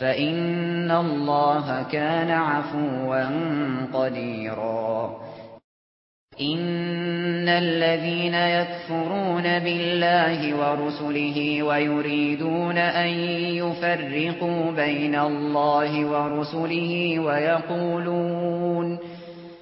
فَإِنَّ اللَّهَ كَانَ عَفُوًّا قَدِيرًا. إِنَّ الَّذِينَ يَكْفُرُونَ بِاللَّهِ وَرُسُلِهِ وَيُرِيدُونَ أَن يُفَرِّقُوا بَيْنَ اللَّهِ وَرُسُلِهِ وَيَقُولُونَ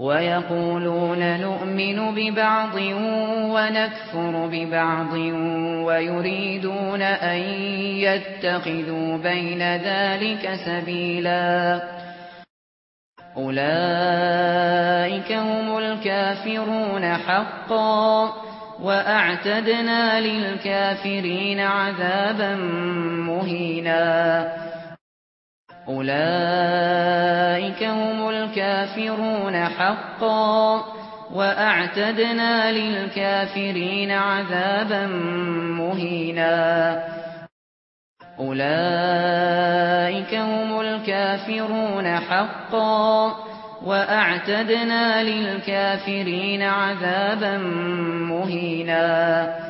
وَيَقُولُونَ نُؤْمِنُ بِبَعْضٍ وَنَكْفُرُ بِبَعْضٍ وَيُرِيدُونَ أَن يَتَّخِذُوا بَيْنَ ذَلِكَ سَبِيلًا. أُولَئِكَ هُمُ الْكَافِرُونَ حَقًّا وَأَعْتَدْنَا لِلْكَافِرِينَ عَذَابًا مُهِينًا. أولئك هم الكافرون حقا وأعتدنا للكافرين عذابا مهينا. أولئك هم الكافرون حقا وأعتدنا للكافرين عذابا مهينا.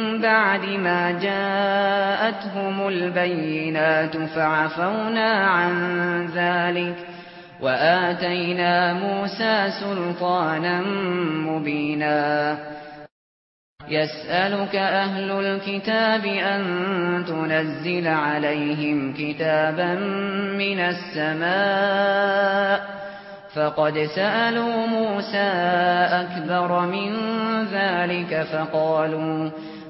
بعد ما جاءتهم البينات فعفونا عن ذلك وآتينا موسى سلطانا مبينا. يسألك أهل الكتاب أن تنزل عليهم كتابا من السماء. فقد سألوا موسى أكبر من ذلك فقالوا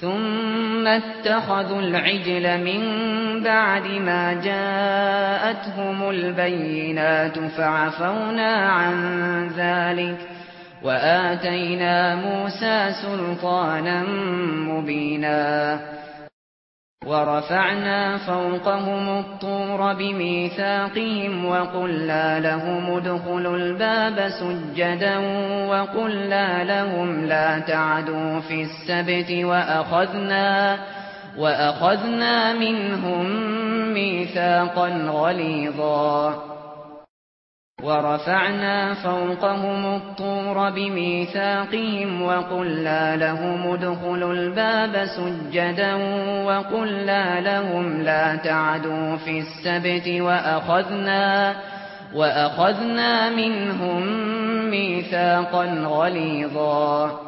ثُمَّ اتَّخَذُوا الْعِجْلَ مِنْ بَعْدِ مَا جَاءَتْهُمُ الْبَيِّنَاتُ فَعَفَوْنَا عَنْ ذَلِكَ وَآتَيْنَا مُوسَى سُلْطَانًا مُبِينًا ورفعنا فوقهم الطور بميثاقهم وقلنا لهم ادخلوا الباب سجدا وقلنا لهم لا تعدوا في السبت وأخذنا, وأخذنا منهم ميثاقا غليظا ورفعنا فوقهم الطور بميثاقهم وقلنا لهم ادخلوا الباب سجدا وقلنا لهم لا تعدوا في السبت وأخذنا, وأخذنا منهم ميثاقا غليظا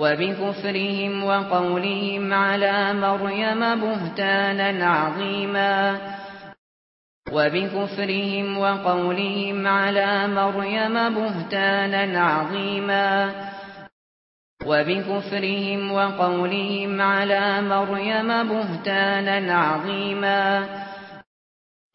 وبكفرهم وقولهم على مريم بهتانا عظيما. وبكفرهم وقولهم على مريم بهتانا عظيما. وبكفرهم وقولهم على مريم بهتانا عظيما.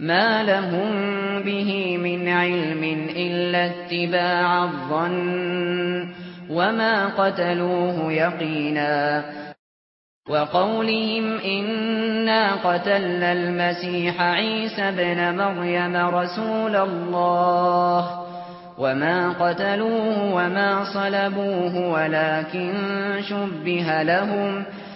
ما لهم به من علم إلا اتباع الظن وما قتلوه يقينا وقولهم إنا قتلنا المسيح عيسى بن مريم رسول الله وما قتلوه وما صلبوه ولكن شبه لهم وقالوا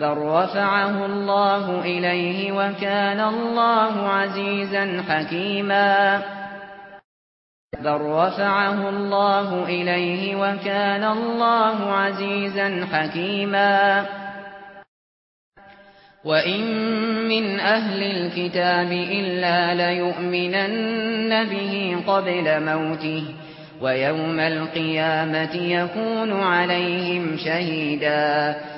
بل رفعه الله إليه وكان الله عزيزا حكيما. بل رفعه الله إليه وكان الله عزيزا حكيما. وَإِن مِّنْ أَهْلِ الْكِتَابِ إِلَّا لَيُؤْمِنَنَّ بِهِ قَبْلَ مَوْتِهِ وَيَوْمَ الْقِيَامَةِ يَكُونُ عَلَيْهِمْ شَهِيدًا.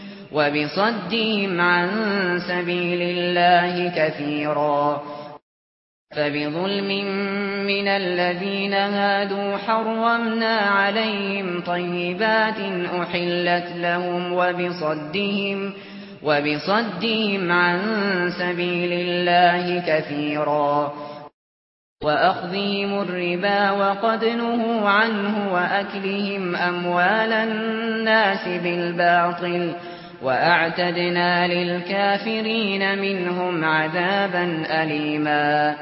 وبصدهم عن سبيل الله كثيرا. فبظلم من الذين هادوا حرمنا عليهم طيبات أحلت لهم وبصدهم وبصدهم عن سبيل الله كثيرا. وأخذهم الربا وقد نهوا عنه وأكلهم أموال الناس بالباطل. وأعتدنا للكافرين منهم عذابا أليما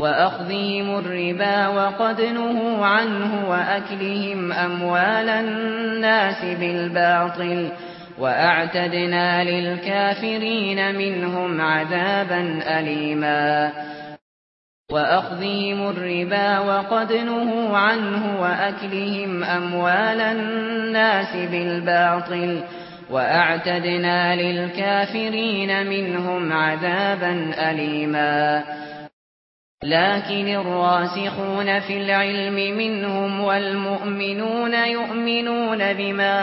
وأخذهم الربا وقد نهوا عنه وأكلهم أموال الناس بالباطل وأعتدنا للكافرين منهم عذابا أليما وأخذهم الربا وقد نهوا عنه وأكلهم أموال الناس بالباطل وَأَعْتَدْنَا لِلْكَافِرِينَ مِنْهُمْ عَذَابًا أَلِيمًا. لَكِنِ الرَّاسِخُونَ فِي الْعِلْمِ مِنْهُمْ وَالْمُؤْمِنُونَ يُؤْمِنُونَ بِمَا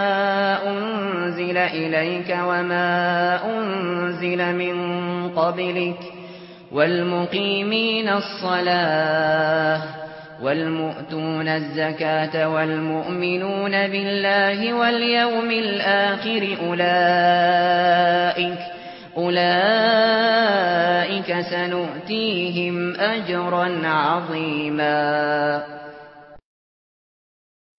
أُنْزِلَ إِلَيْكَ وَمَا أُنْزِلَ مِنْ قَبْلِكَ وَالْمُقِيمِينَ الصَّلَاةَ والمؤتون الزكاة والمؤمنون بالله واليوم الآخر أولئك أولئك سنؤتيهم أجرا عظيما.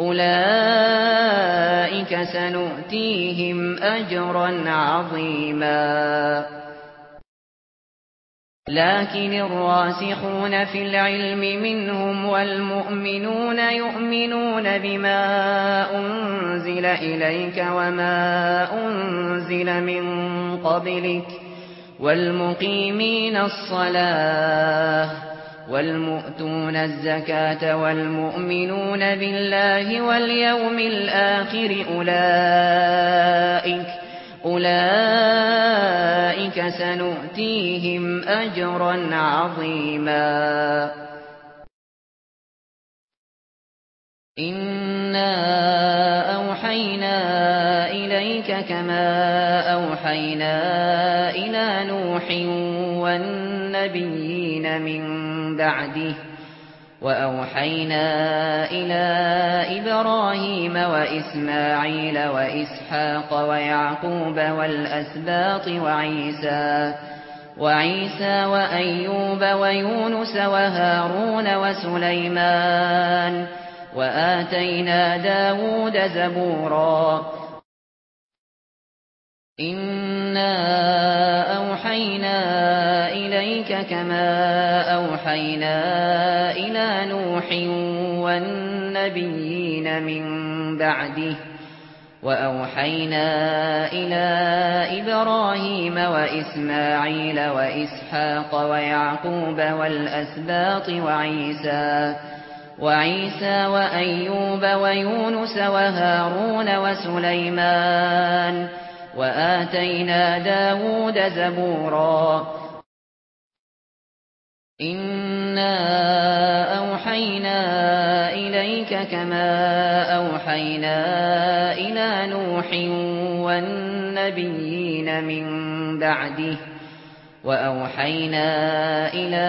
أولئك سنؤتيهم أجرا عظيما. لكن الراسخون في العلم منهم والمؤمنون يؤمنون بما أنزل إليك وما أنزل من قبلك والمقيمين الصلاة والمؤتون الزكاة والمؤمنون بالله واليوم الآخر أولئك أولئك سنؤتيهم أجرا عظيما. إنا أوحينا إليك كما أوحينا إلى نوح والنبيين من بعده وأوحينا إلى إبراهيم وإسماعيل وإسحاق ويعقوب والأسباط وعيسى وعيسى وأيوب ويونس وهارون وسليمان وآتينا داود زبورا إنا أوحينا ذَلِكَ كما أوحينا إلى نوح والنبيين من بعده وأوحينا إلى إبراهيم وإسماعيل وإسحاق ويعقوب والأسباط وعيسى وعيسى وأيوب ويونس وهارون وسليمان وآتينا داود زبوراً إنا أوحينا إليك كما أوحينا إلى نوح والنبيين من بعده وأوحينا إلى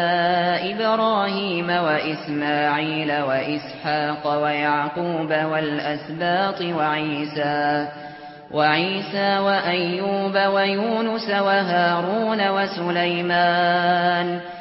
إبراهيم وإسماعيل وإسحاق ويعقوب والأسباط وعيسى وعيسى وأيوب ويونس وهارون وسليمان وعيسى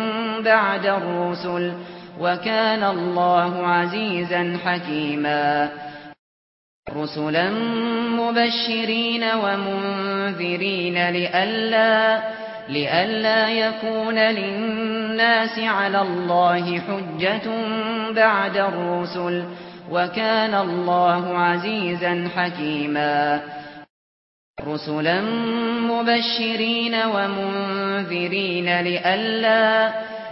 بعد الرسل وكان الله عزيزا حكيما. رسلا مبشرين ومنذرين لئلا لألا يكون للناس على الله حجة بعد الرسل وكان الله عزيزا حكيما. رسلا مبشرين ومنذرين لئلا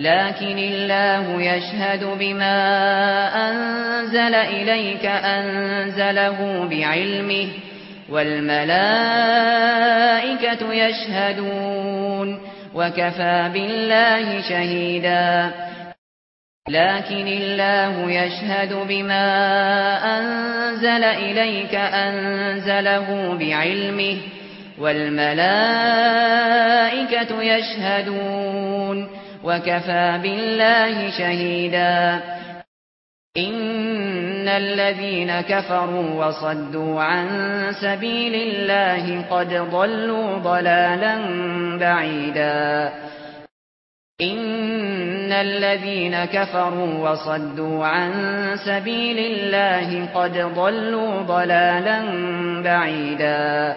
لكن الله يشهد بما أنزل إليك أنزله بعلمه والملائكة يشهدون وكفى بالله شهيدا. لكن الله يشهد بما أنزل إليك أنزله بعلمه والملائكة يشهدون. وكفى بالله شهيدا. ان الذين كفروا وصدوا عن سبيل الله قد ضلوا ضلالا بعيدا. ان الذين كفروا وصدوا عن سبيل الله قد ضلوا ضلالا بعيدا.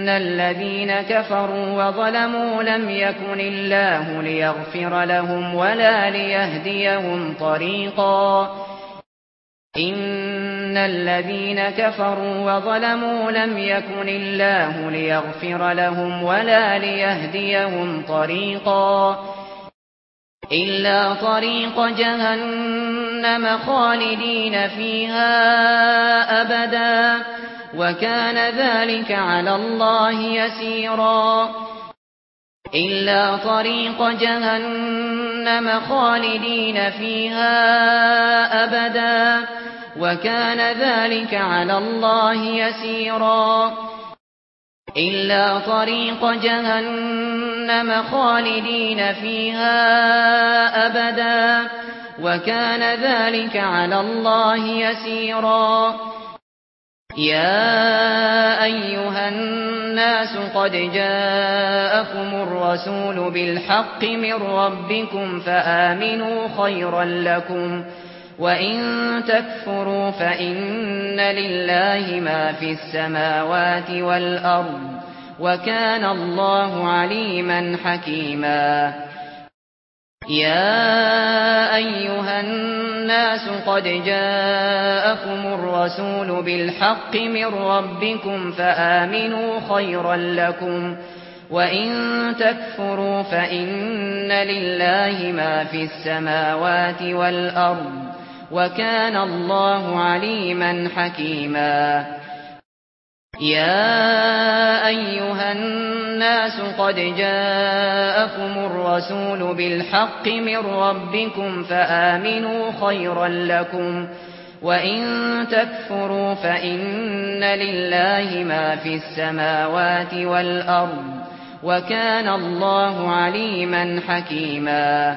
ان الذين كفروا وظلموا لم يكن الله ليغفر لهم ولا ليهديهم طريقا ان الذين كفروا وظلموا لم يكن الله ليغفر لهم ولا ليهديهم طريقا إلا طريق جهنم خالدين فيها أبداً وكان ذلك على الله يسيرا إلا طريق جهنم خالدين فيها أبدا وكان ذلك على الله يسيرا إلا طريق جهنم خالدين فيها أبدا وكان ذلك على الله يسيرا يا أيها الناس قد جاءكم الرسول بالحق من ربكم فآمنوا خيرا لكم وإن تكفروا فإن لله ما في السماوات والأرض وكان الله عليما حكيما يا ايها الناس قد جاءكم الرسول بالحق من ربكم فآمنوا خيرا لكم وان تكفروا فان لله ما في السماوات والارض وكان الله عليما حكيما يا أيها الناس قد جاءكم الرسول بالحق من ربكم فآمنوا خيرا لكم وإن تكفروا فإن لله ما في السماوات والأرض وكان الله عليما حكيما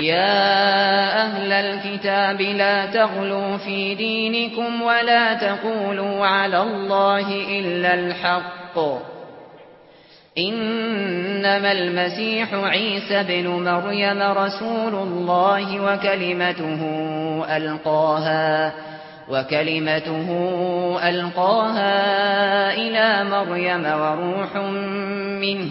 يا أهل الكتاب لا تغلوا في دينكم ولا تقولوا على الله الا الحق انما المسيح عيسى بن مريم رسول الله وكلمته القاها وكلمته القاها إلى مريم وروح منه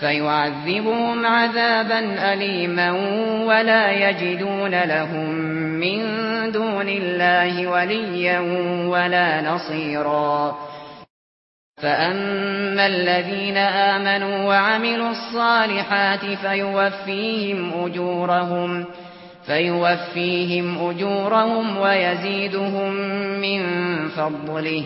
فيعذبهم عذابا أليما ولا يجدون لهم من دون الله وليا ولا نصيرا. فأما الذين آمنوا وعملوا الصالحات فيوفيهم أجورهم فيوفيهم أجورهم ويزيدهم من فضله.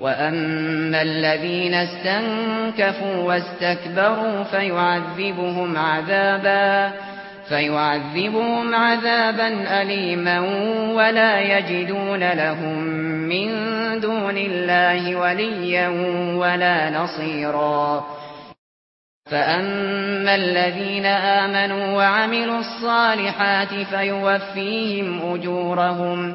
وَأَمَّا الَّذِينَ اسْتَنكَفُوا وَاسْتَكْبَرُوا فَيُعَذِّبُهُمْ عَذَابًا فَيُعَذِّبُهُمْ عَذَابًا أَلِيمًا وَلَا يَجِدُونَ لَهُم مِّن دُونِ اللَّهِ وَلِيًّا وَلَا نَصِيرًا فَأَمَّا الَّذِينَ آمَنُوا وَعَمِلُوا الصَّالِحَاتِ فَيُوَفِّيهِمْ أُجُورَهُمْ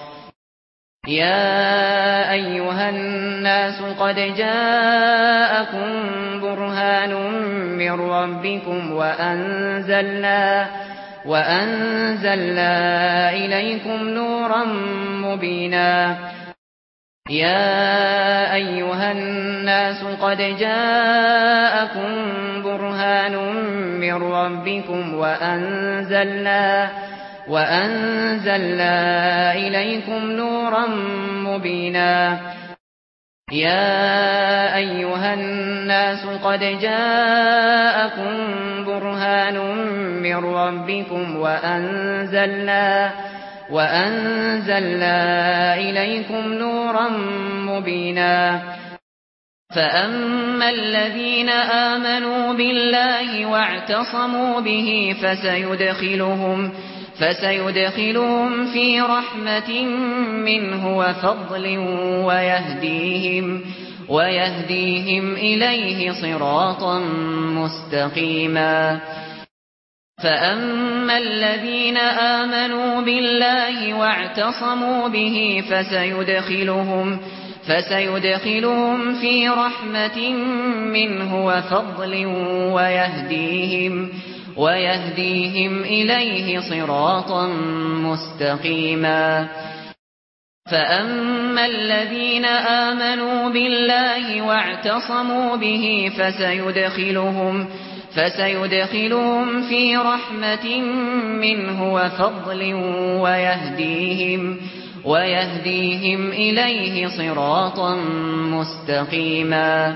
يا ايها الناس قد جاءكم برهان من ربكم وانزلنا وانزلنا اليكم نورا مبينا يا ايها الناس قد جاءكم برهان من ربكم وانزلنا وأنزلنا إليكم نورا مبينا يا أيها الناس قد جاءكم برهان من ربكم وأنزلنا وأنزلنا إليكم نورا مبينا فَأَمَّا الَّذِينَ آمَنُوا بِاللَّهِ وَاعْتَصَمُوا بِهِ فَسَيُدْخِلُهُمْ فسيدخلهم في رحمة منه وفضل ويهديهم ويهديهم إليه صراطا مستقيما. فأما الذين آمنوا بالله واعتصموا به فسيدخلهم فسيدخلهم في رحمة منه وفضل ويهديهم. إليه ويهديهم إليه صراطا مستقيما. فأما الذين آمنوا بالله واعتصموا به فسيدخلهم فسيدخلهم في رحمة منه وفضل ويهديهم ويهديهم إليه صراطا مستقيما.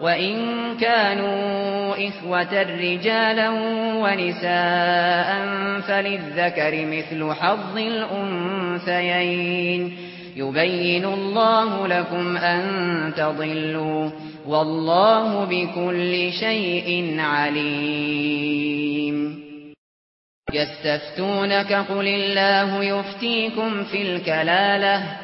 وَإِن كَانُوا إِخْوَةً رِجَالًا وَنِسَاءً فَلِلذَّكَرِ مِثْلُ حَظِّ الْأُنثَيَيْنِ يُبَيِّنُ اللَّهُ لَكُمْ أَن تَضِلُّوا وَاللَّهُ بِكُلِّ شَيْءٍ عَلِيمٌ يَسْتَفْتُونَكَ قُلِ اللَّهُ يُفْتِيكُمْ فِي الْكَلَالَةِ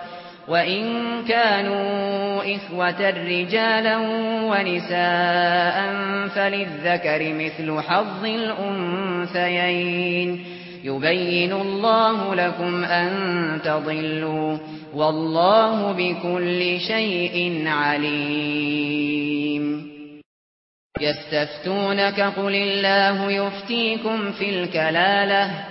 وَإِن كَانُوا إِخْوَةً رِجَالًا وَنِسَاءً فَلِلذَّكَرِ مِثْلُ حَظِّ الْأُنثَيَيْنِ يُبَيِّنُ اللَّهُ لَكُمْ أَن تَضِلُّوا وَاللَّهُ بِكُلِّ شَيْءٍ عَلِيمٌ يَسْتَفْتُونَكَ قُلِ اللَّهُ يُفْتِيكُمْ فِي الْكَلَالَةِ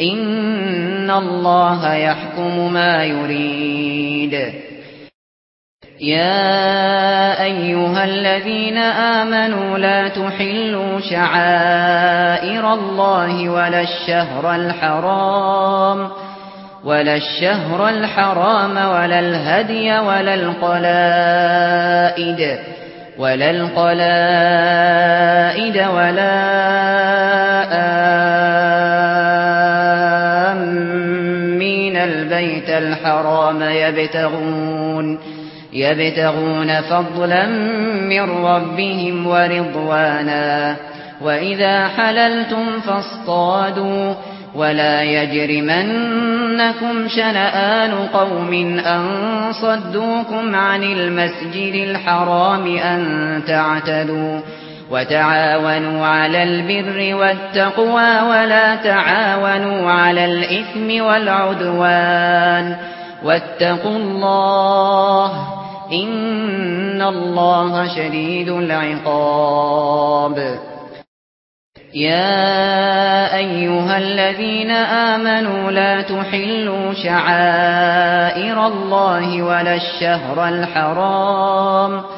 ان الله يحكم ما يريد. يا ايها الذين امنوا لا تحلوا شعائر الله ولا الشهر الحرام ولا الشهر الحرام ولا الهدي ولا القلائد ولا القلائد ولا آه البيت الحرام يبتغون يبتغون فضلا من ربهم ورضوانا وإذا حللتم فاصطادوا ولا يجرمنكم شنآن قوم أن صدوكم عن المسجد الحرام أن تعتدوا وتعاونوا على البر والتقوى ولا تعاونوا على الإثم والعدوان واتقوا الله إن الله شديد العقاب. يا أيها الذين آمنوا لا تحلوا شعائر الله ولا الشهر الحرام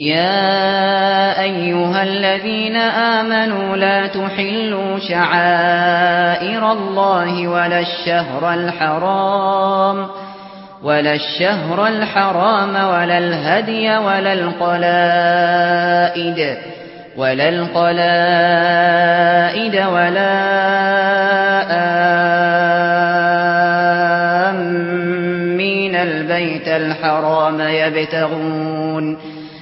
يا ايها الذين امنوا لا تحلوا شعائر الله ولا الشهر الحرام ولا الشهر الحرام ولا الهدي ولا القلائد ولا القلائد ولا امن البيت الحرام يبتغون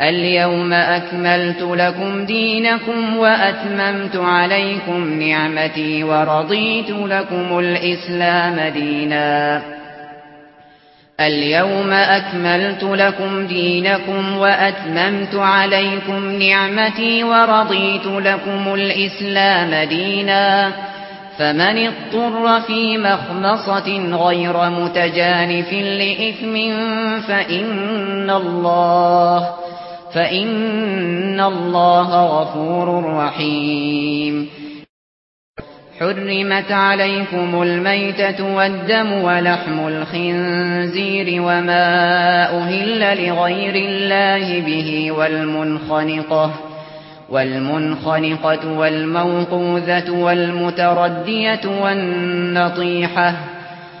اليوم أكملت لكم دينكم وأتممت عليكم نعمتي ورضيت لكم الإسلام دينا. اليوم أكملت لكم دينكم وأتممت عليكم نعمتي ورضيت لكم الإسلام دينا. فمن اضطر في مخمصة غير متجانف لإثم فإن الله فإن الله غفور رحيم. حرمت عليكم الميتة والدم ولحم الخنزير وما أهل لغير الله به والمنخنقة والمنخنقة والموقوذة والمتردية والنطيحة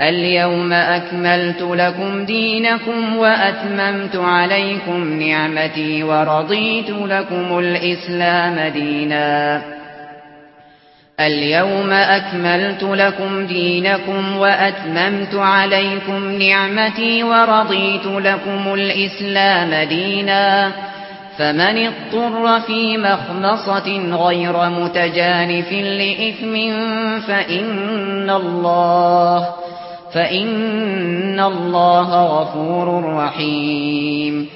اليوم أكملت لكم دينكم وأتممت عليكم نعمتي ورضيت لكم الإسلام دينا. اليوم أكملت لكم دينكم وأتممت عليكم نعمتي ورضيت لكم الإسلام دينا. فمن اضطر في مخمصة غير متجانف لإثم فإن الله فإن الله غفور رحيم.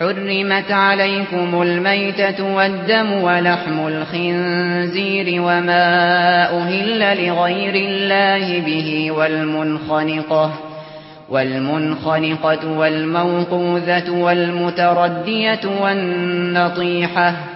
حرمت عليكم الميتة والدم ولحم الخنزير وما أهل لغير الله به والمنخنقة والمنخنقة والموقوذة والمتردية والنطيحة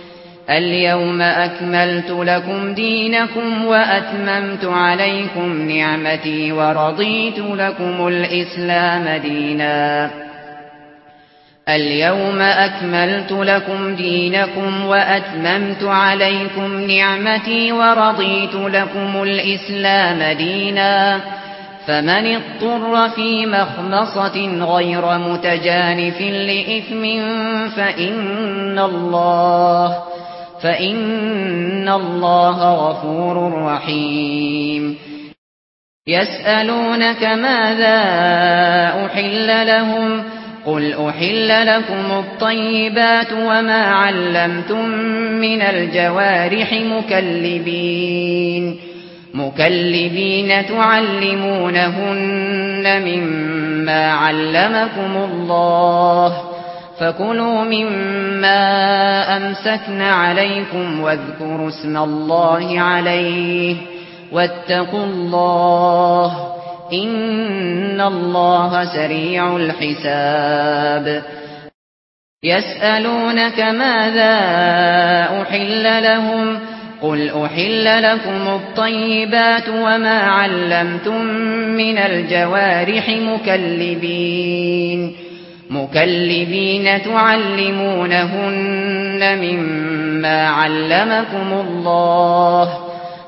اليوم أكملت لكم دينكم وأتممت عليكم نعمتي ورضيت لكم الإسلام دينا. اليوم أكملت لكم دينكم وأتممت عليكم نعمتي ورضيت لكم الإسلام دينا. فمن اضطر في مخمصة غير متجانف لإثم فإن الله فإن الله غفور رحيم يسألونك ماذا أحل لهم قل أحل لكم الطيبات وما علمتم من الجوارح مكلبين مكلبين تعلمونهن مما علمكم الله فكلوا مما أمسكنا عليكم واذكروا اسم الله عليه واتقوا الله إن الله سريع الحساب يسألونك ماذا أحل لهم قل أحل لكم الطيبات وما علمتم من الجوارح مكلبين مكلبين تعلمونهن مما علمكم الله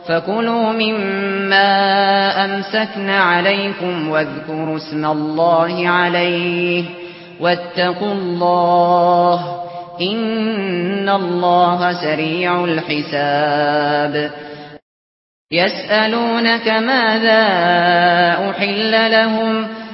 فكلوا مما أمسكن عليكم واذكروا اسم الله عليه واتقوا الله إن الله سريع الحساب يسألونك ماذا أحل لهم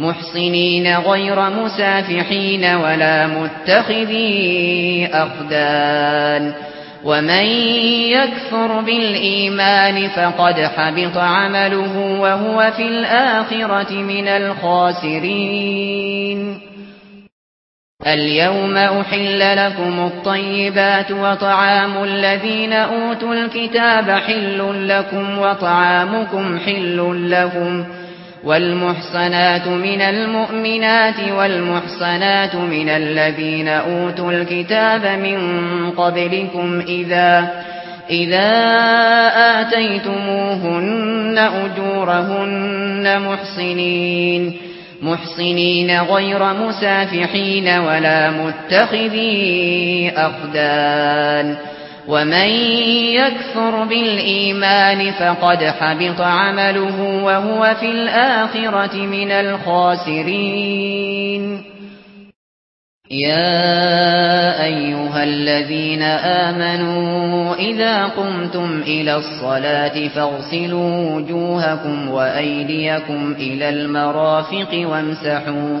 محصنين غير مسافحين ولا متخذي أخدان. ومن يكفر بالإيمان فقد حبط عمله وهو في الآخرة من الخاسرين. اليوم أحل لكم الطيبات وطعام الذين أوتوا الكتاب حل لكم وطعامكم حل لهم وطعامكم حل لهم والمحصنات من المؤمنات والمحصنات من الذين أوتوا الكتاب من قبلكم إذا إذا آتيتموهن أجورهن محصنين محصنين غير مسافحين ولا متخذي أخدان. ومن يكثر بالإيمان فقد حبط عمله وهو في الآخرة من الخاسرين. يا أيها الذين آمنوا إذا قمتم إلى الصلاة فاغسلوا وجوهكم وأيديكم إلى المرافق وامسحوا وامسحوا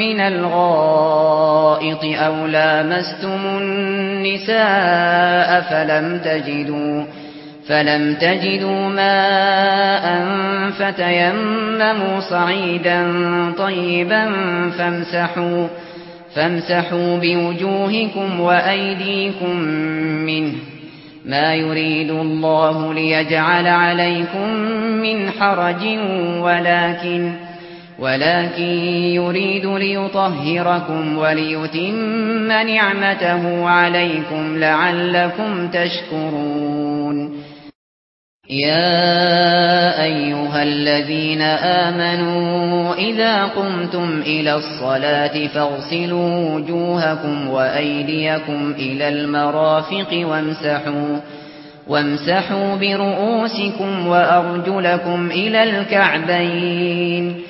من الغائط أو لامستم النساء فلم تجدوا فلم تجدوا ماء فتيمموا صعيدا طيبا فامسحوا فامسحوا بوجوهكم وأيديكم منه ما يريد الله ليجعل عليكم من حرج ولكن ولكن يريد ليطهركم وليتم نعمته عليكم لعلكم تشكرون. يا أيها الذين آمنوا إذا قمتم إلى الصلاة فاغسلوا وجوهكم وأيديكم إلى المرافق وامسحوا وامسحوا برؤوسكم وأرجلكم إلى الكعبين.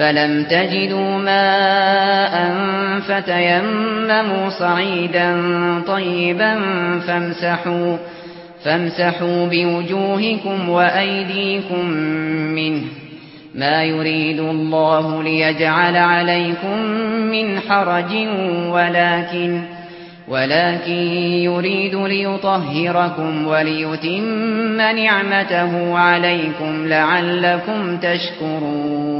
فَلَمْ تَجِدُوا مَاءً فَتَيَمَّمُوا صَعِيدًا طَيِّبًا فَامْسَحُوا فَامْسَحُوا بِوُجُوهِكُمْ وَأَيْدِيكُمْ مِنْهُ مَا يُرِيدُ اللَّهُ لِيَجْعَلَ عَلَيْكُمْ مِنْ حَرَجٍ وَلَكِنْ وَلَكِنْ يُرِيدُ لِيُطَهِّرَكُمْ وَلِيُتِمَّ نِعْمَتَهُ عَلَيْكُمْ لَعَلَّكُمْ تَشْكُرُونَ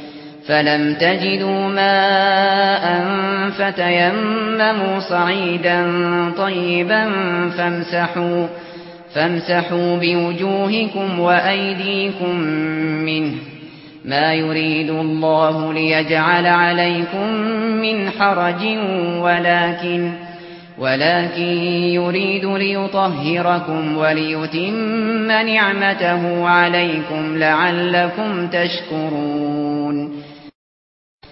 فلم تجدوا ماء فتيمموا صعيدا طيبا فامسحوا فامسحوا بوجوهكم وأيديكم منه ما يريد الله ليجعل عليكم من حرج ولكن ولكن يريد ليطهركم وليتم نعمته عليكم لعلكم تشكرون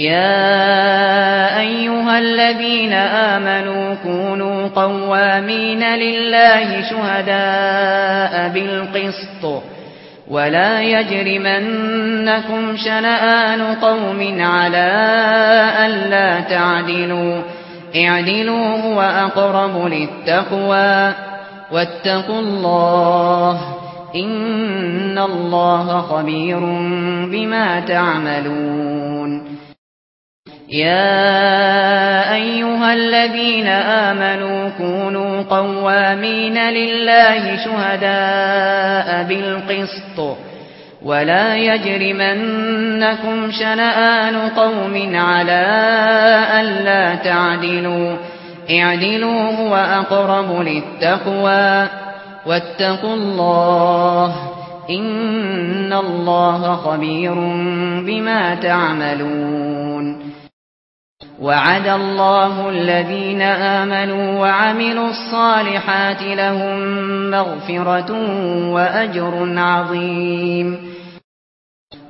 يا أيها الذين آمنوا كونوا قوامين لله شهداء بالقسط ولا يجرمنكم شنآن قوم على الا تعدلوا اعدلوا هو أقرب للتقوى واتقوا الله إن الله خبير بما تعملون يا ايها الذين امنوا كونوا قوامين لله شهداء بالقسط ولا يجرمنكم شنآن قوم على الا تعدلوا اعدلوا هو اقرب للتقوى واتقوا الله ان الله خبير بما تعملون وعد الله الذين آمنوا وعملوا الصالحات لهم مغفرة وأجر عظيم.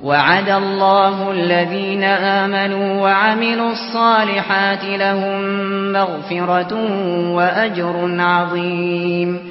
وعد الله الذين آمنوا وعملوا الصالحات لهم مغفرة وأجر عظيم.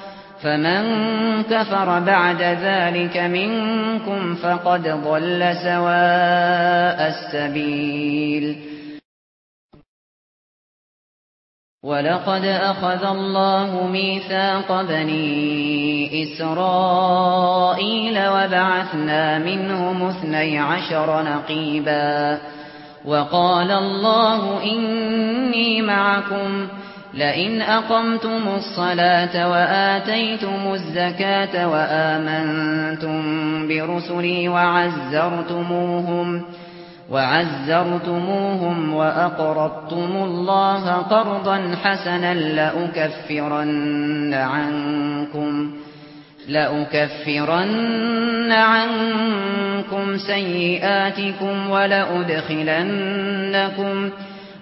فمن كفر بعد ذلك منكم فقد ضل سواء السبيل. ولقد أخذ الله ميثاق بني إسرائيل وبعثنا منهم اثني عشر نقيبا. وقال الله إني معكم. فقد لئن أقمتم الصلاة وآتيتم الزكاة وآمنتم برسلي وعزرتموهم وعزرتموهم وأقرضتم الله قرضا حسنا لأكفرن عنكم لأكفرن عنكم سيئاتكم ولأدخلنكم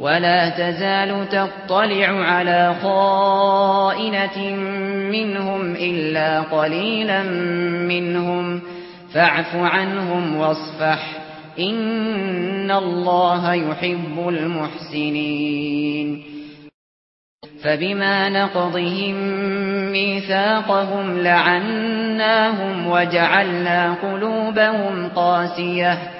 ولا تزال تطلع على خائنة منهم إلا قليلا منهم فاعف عنهم واصفح إن الله يحب المحسنين فبما نقضهم ميثاقهم لعناهم وجعلنا قلوبهم قاسيةً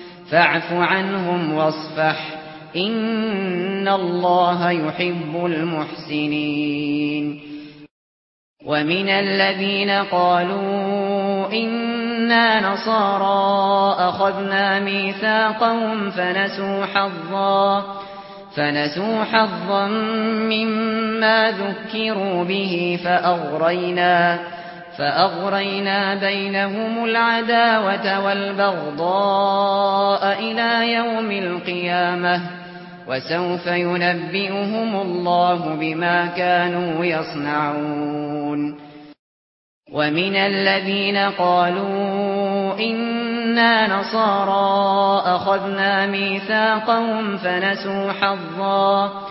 فاعف عنهم واصفح. إن الله يحب المحسنين. ومن الذين قالوا اننا نصارى أخذنا ميثاقهم فنسوا حظا فنسوا حظا مما ذكروا به فأغرينا. فأغرينا بينهم العداوة والبغضاء إلى يوم القيامة وسوف ينبئهم الله بما كانوا يصنعون ومن الذين قالوا إنا نصارى أخذنا ميثاقهم فنسوا حظاً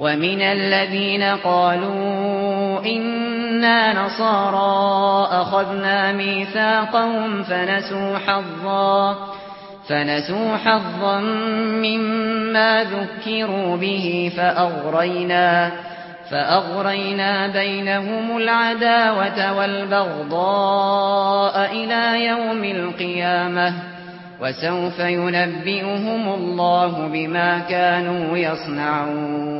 ومن الذين قالوا إنا نصارى أخذنا ميثاقهم فنسوا حظا فنسوا حظا مما ذكروا به فأغرينا فأغرينا بينهم العداوة والبغضاء إلى يوم القيامة وسوف ينبئهم الله بما كانوا يصنعون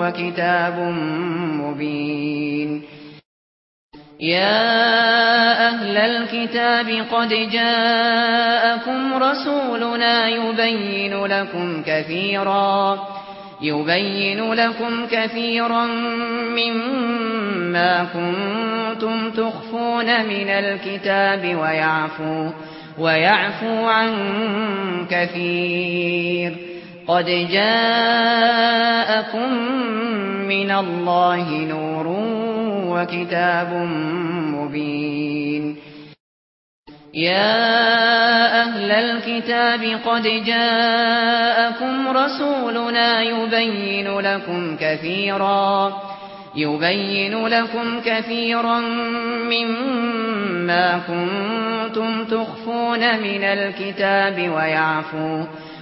وكتاب مبين. يا أهل الكتاب قد جاءكم رسولنا يبين لكم كثيرا يبين لكم كثيرا مما كنتم تخفون من الكتاب ويعفو ويعفو عن كثير. قد جاءكم من الله نور وكتاب مبين. يا أهل الكتاب قد جاءكم رسولنا يبين لكم كثيرا يبين لكم كثيرا مما كنتم تخفون من الكتاب ويعفو عن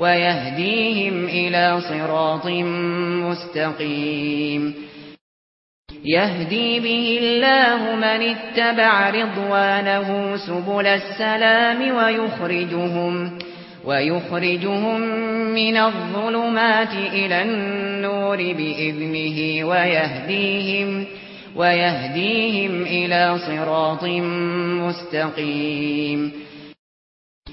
ويهديهم إلى صراط مستقيم. يهدي به الله من اتبع رضوانه سبل السلام ويخرجهم ويخرجهم من الظلمات إلى النور بإذنه ويهديهم ويهديهم إلى صراط مستقيم.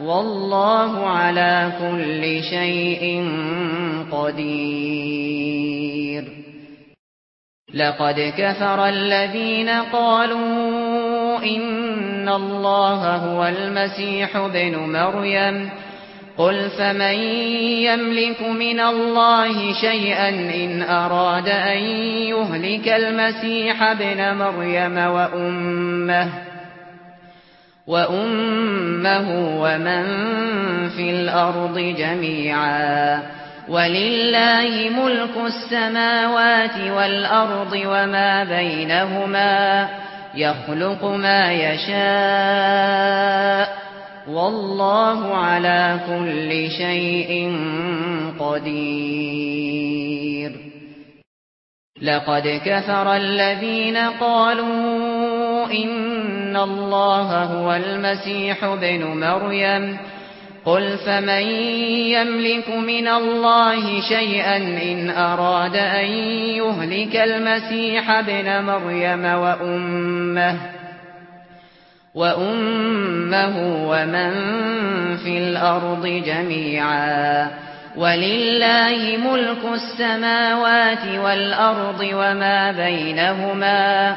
والله على كل شيء قدير. لقد كفر الذين قالوا إن الله هو المسيح ابن مريم. قل فمن يملك من الله شيئا إن أراد أن يهلك المسيح ابن مريم وأمه وأمه ومن في الأرض جميعا ولله ملك السماوات والأرض وما بينهما يخلق ما يشاء والله على كل شيء قدير لقد كفر الذين قالوا إن ان الله هو المسيح ابن مريم قل فمن يملك من الله شيئا ان اراد ان يهلك المسيح ابن مريم وامه وامه ومن في الأرض جميعا ولله ملك السماوات والارض وما بينهما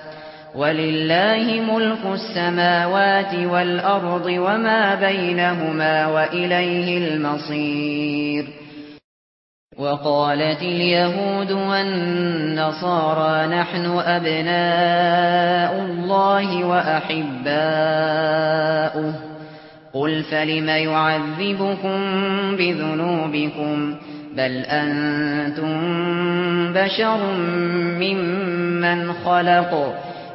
ولله ملك السماوات والأرض وما بينهما وإليه المصير وقالت اليهود والنصارى نحن أبناء الله وأحباؤه قل فلم يعذبكم بذنوبكم بل أنتم بشر ممن خَلَقَ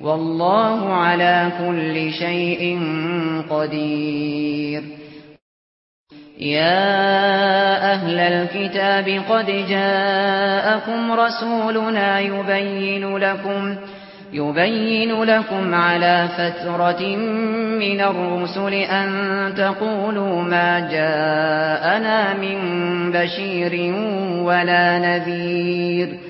والله على كل شيء قدير يا أهل الكتاب قد جاءكم رسولنا يبين لكم يبين لكم على فترة من الرسل أن تقولوا ما جاءنا من بشير ولا نذير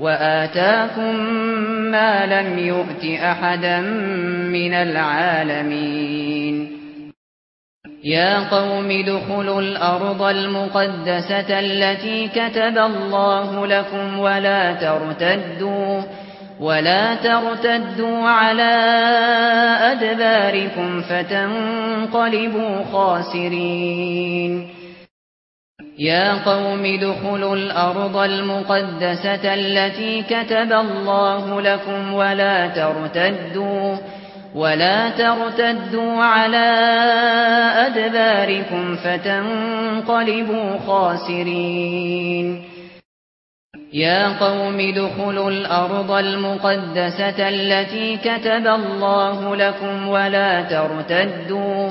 وآتاكم ما لم يؤت أحدا من العالمين. يا قوم دخلوا الأرض المقدسة التي كتب الله لكم ولا ترتدوا ولا ترتدوا على أدباركم فتنقلبوا خاسرين. يا قوم ادخلوا الأرض المقدسة التي كتب الله لكم ولا ترتدوا ولا ترتدوا على أدباركم فتنقلبوا خاسرين. يا قوم ادخلوا الأرض المقدسة التي كتب الله لكم ولا ترتدوا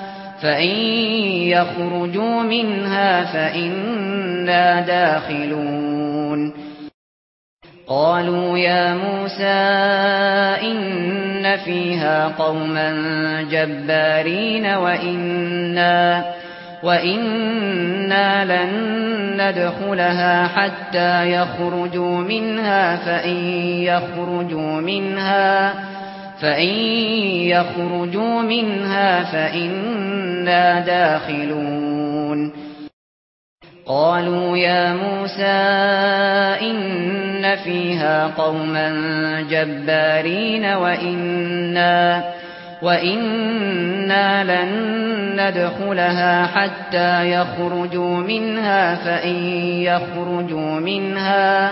فَإِن يَخْرُجُوا مِنْهَا فَإِنَّا دَاخِلُونَ قَالُوا يَا مُوسَى إِنَّ فِيهَا قَوْمًا جَبَّارِينَ وَإِنَّا وَإِنَّا لَن نَّدْخُلَهَا حَتَّى يَخْرُجُوا مِنْهَا فَإِن يَخْرُجُوا مِنْهَا فَإِن يَخْرُجُوا مِنْهَا فَإِنَّا دَاخِلُونَ قَالُوا يَا مُوسَى إِنَّ فِيهَا قَوْمًا جَبَّارِينَ وَإِنَّا وَإِنَّا لَن نَّدْخُلَهَا حَتَّى يَخْرُجُوا مِنْهَا فَإِن يَخْرُجُوا مِنْهَا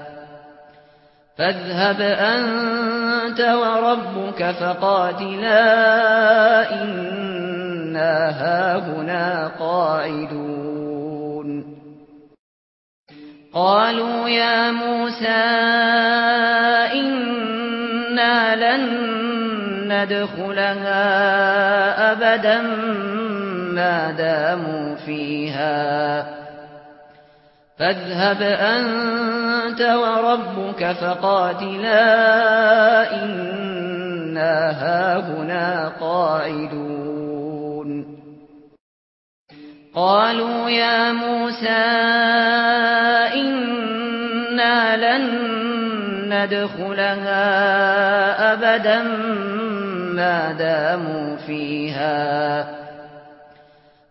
فاذهب أنت وربك فقاتلا إنا هاهنا قاعدون. قالوا يا موسى إنا لن ندخلها أبدا ما داموا فيها. فاذهب أنت وربك فقاتلا إنا هاهنا قاعدون. قالوا يا موسى إنا لن ندخلها أبدا ما داموا فيها.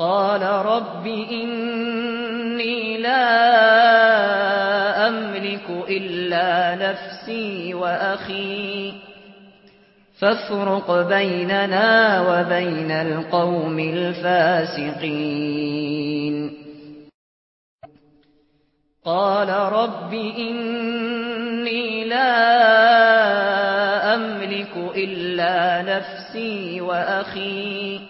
قال رب إني لا أملك إلا نفسي وأخي. فافرق بيننا وبين القوم الفاسقين. قال رب إني لا أملك إلا نفسي وأخي.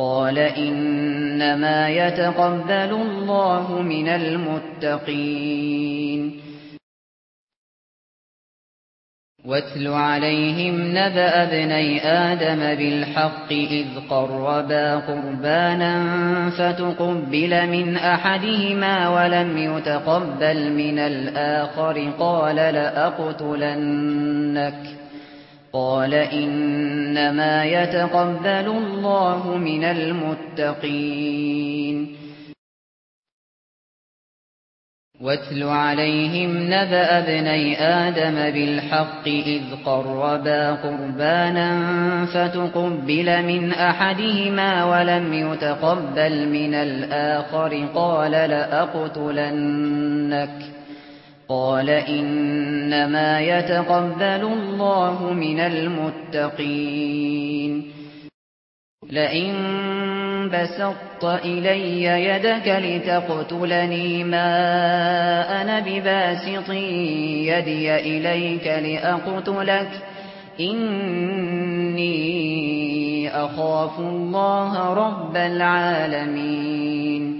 قال إنما يتقبل الله من المتقين. واتل عليهم نبأ ابني آدم بالحق إذ قربا قربانا فتقبل من أحدهما ولم يتقبل من الآخر قال لأقتلنك. قال إنما يتقبل الله من المتقين. واتل عليهم نبأ ابني آدم بالحق إذ قربا قربانا فتقبل من أحدهما ولم يتقبل من الآخر قال لأقتلنك. قال إنما يتقبل الله من المتقين. لئن بسطت إلي يدك لتقتلني ما أنا بباسط يدي إليك لأقتلك. إني أخاف الله رب العالمين.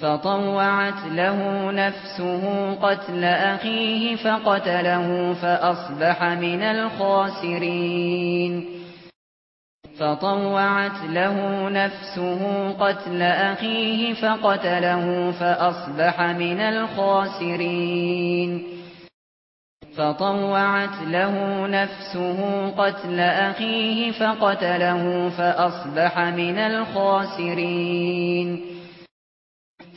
فطوعت له نفسه قتل أخيه فقتله فأصبح من الخاسرين. فطوعت له نفسه قتل أخيه فقتله فأصبح من الخاسرين. فطوعت له نفسه قتل أخيه فقتله فأصبح من الخاسرين. فطوعت له نفسه قتل أخيه فقتله فأصبح من الخاسرين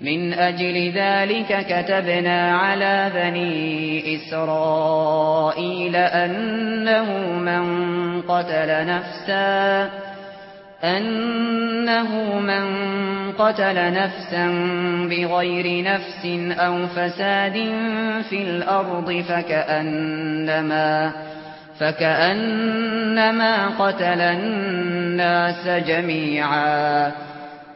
من أجل ذلك كتبنا على بني إسرائيل أنه من قتل نفسا أنه من قتل نفسا بغير نفس أو فساد في الأرض فكأنما فكأنما قتل الناس جميعا.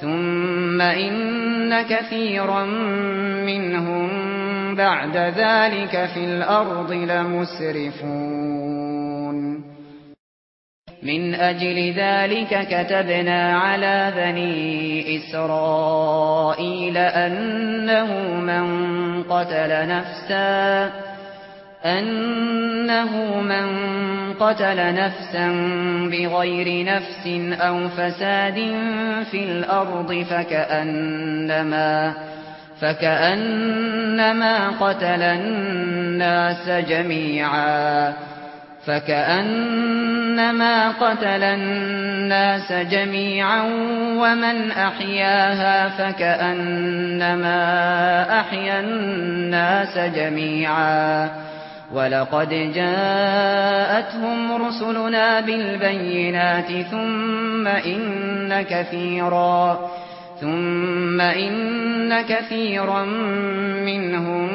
ثُمَّ إِنَّ كَثِيرًا مِنْهُمْ بَعْدَ ذَلِكَ فِي الْأَرْضِ لَمُسْرِفُونَ. مِنْ أَجْلِ ذَلِكَ كَتَبْنَا عَلَى بَنِي إِسْرَائِيلَ أَنَّهُ مَنْ قَتَلَ نَفْسًا انه من قتل نفسا بغير نفس أو فساد في الأرض فكانما فكانما قتل الناس جميعا فكانما قتل الناس جميعا ومن احياها فكانما احيا الناس جميعا ولقد جاءتهم رسلنا بالبينات ثم إن كثيرا ثم إن كثيرا منهم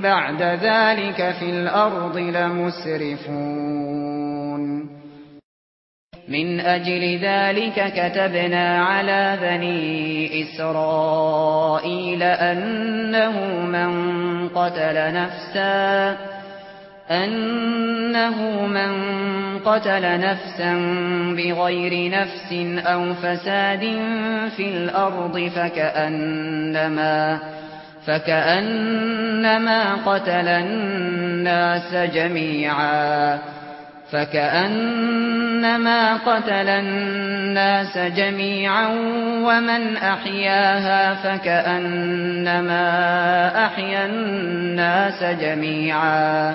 بعد ذلك في الأرض لمسرفون من أجل ذلك كتبنا على بني إسرائيل أنه من قتل نفسا انه من قتل نفسا بغير نفس أو فساد في الأرض فكانما فكانما قتل الناس جميعا فكانما قتل الناس جميعا ومن احياها فكانما احيا الناس جميعا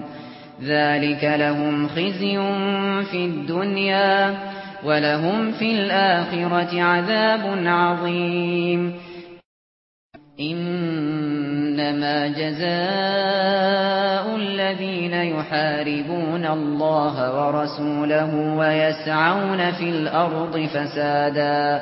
ذلك لهم خزي في الدنيا ولهم في الآخرة عذاب عظيم. إنما جزاء الذين يحاربون الله ورسوله ويسعون في الأرض فسادا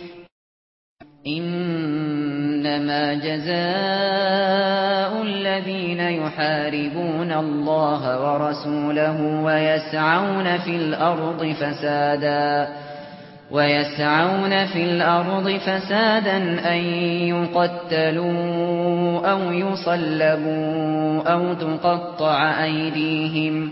إنما جزاء الذين يحاربون الله ورسوله ويسعون في الأرض فسادا ويسعون في الأرض فسادا أن يقتلوا أو يصلبوا أو تقطع أيديهم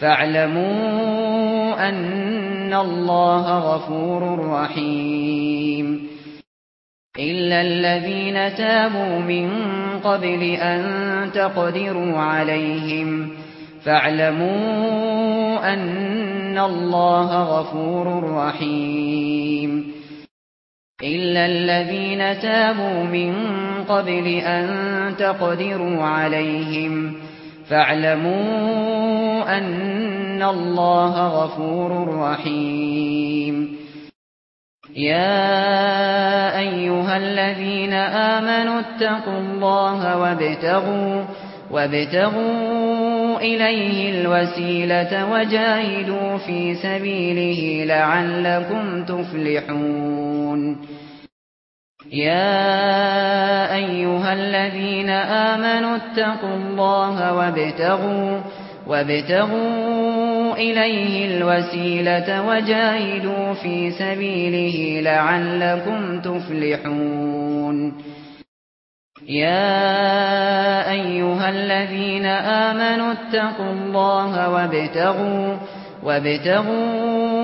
فاعلموا أن الله غفور رحيم. إلا الذين تابوا من قبل أن تقدروا عليهم. فاعلموا أن الله غفور رحيم. إلا الذين تابوا من قبل أن تقدروا عليهم. فاعلموا أن الله غفور رحيم. يا أيها الذين آمنوا اتقوا الله وابتغوا وابتغوا إليه الوسيلة وجاهدوا في سبيله لعلكم تفلحون. يا أيها الذين آمنوا اتقوا الله وابتغوا وابتغوا إليه الوسيلة وجاهدوا في سبيله لعلكم تفلحون. يا أيها الذين آمنوا اتقوا الله وابتغوا وابتغوا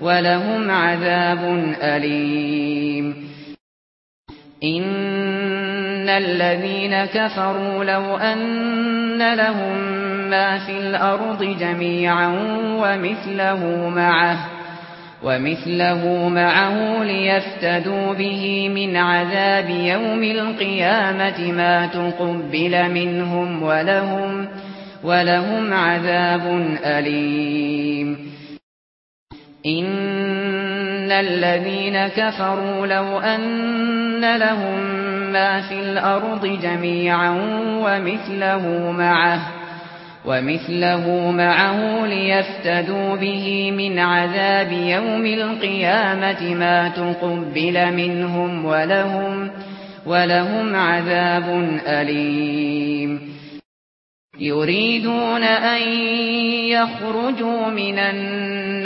ولهم عذاب أليم. إن الذين كفروا لو أن لهم ما في الأرض جميعا ومثله معه ومثله معه ليفتدوا به من عذاب يوم القيامة ما تقبل منهم ولهم ولهم عذاب أليم. ان الذين كفروا لو ان لهم ما في الأرض جميعا ومثله معه ومثله معه ليفتدوا به من عذاب يوم القيامة ما تقبل منهم ولهم ولهم عذاب أليم يريدون أن يخرجوا من النار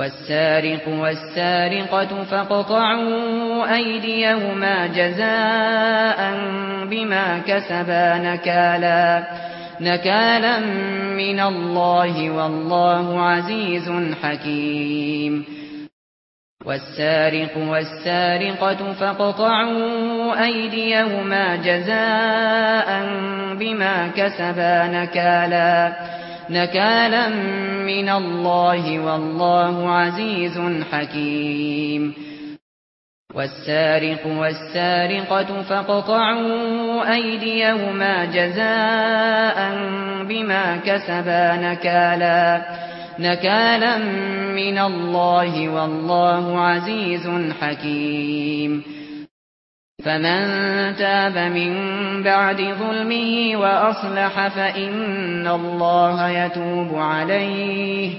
والسارق والسارقة فاقطعوا أيديهما جزاء بما كسبا نكالا نكالا من الله والله عزيز حكيم. والسارق والسارقة فاقطعوا أيديهما جزاء بما كسبا نكالا نكالا نكالا من الله والله عزيز حكيم والسارق والسارقة فاقطعوا أيديهما جزاء بما كسبا نكالا. نكالا من الله والله عزيز حكيم فمن تاب من بعد ظلمه وأصلح فإن الله يتوب عليه.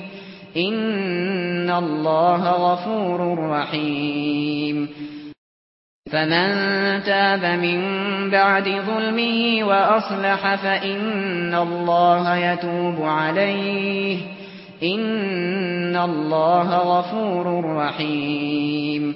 إن الله غفور رحيم. فمن تاب من بعد ظلمه وأصلح فإن الله يتوب عليه. إن الله غفور رحيم.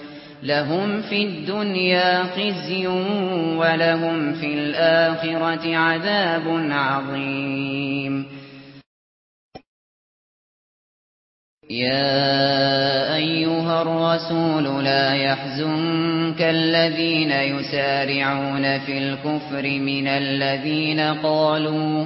لهم في الدنيا خزي ولهم في الآخرة عذاب عظيم. يا أيها الرسول لا يحزنك الذين يسارعون في الكفر من الذين قالوا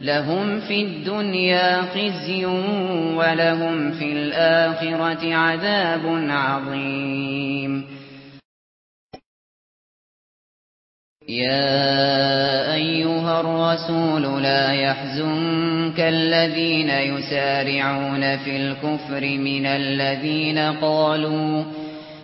لهم في الدنيا خزي ولهم في الآخرة عذاب عظيم. يا أيها الرسول لا يحزنك الذين يسارعون في الكفر من الذين قالوا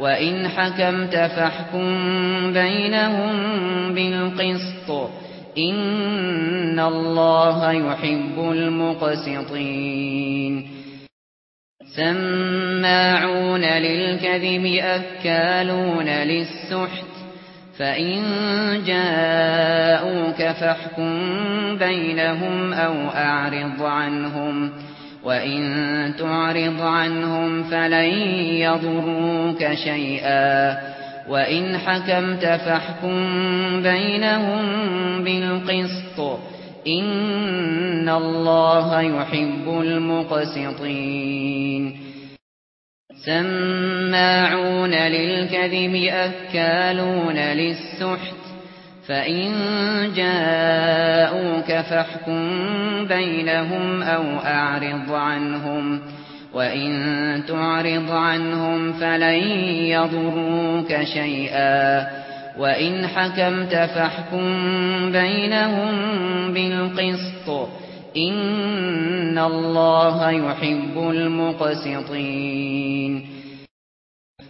وَإِنْ حَكَمْتَ فَاحْكُم بَيْنَهُم بِالْقِسْطِ إِنَّ اللَّهَ يُحِبُّ الْمُقْسِطِينَ سَمَّاعُونَ لِلْكَذِبِ أَكَّالُونَ لِلسُّحْتِ فَإِن جَاءُوكَ فَاحْكُم بَيْنَهُمْ أَوْ أَعْرِضْ عَنْهُمْ وَإِن تُعْرِضْ عَنْهُمْ فَلَن يَضُرُّوكَ شَيْئًا وَإِن حَكَمْتَ فَاحْكُم بَيْنَهُم بِالْقِسْطِ إِنَّ اللَّهَ يُحِبُّ الْمُقْسِطِينَ سَمَّاعُونَ لِلْكَذِبِ أَكَّالُونَ لِلسُّحْتِ فَإِن جَاءُوكَ فَاحْكُم بَيْنَهُمْ أَوْ أَعْرِضْ عَنْهُمْ وَإِن تُعْرِضْ عَنْهُمْ فَلَن يَضُرُّوكَ شَيْئًا وَإِن حَكَمْتَ فَاحْكُم بَيْنَهُم بِالْقِسْطِ إِنَّ اللَّهَ يُحِبُّ الْمُقْسِطِينَ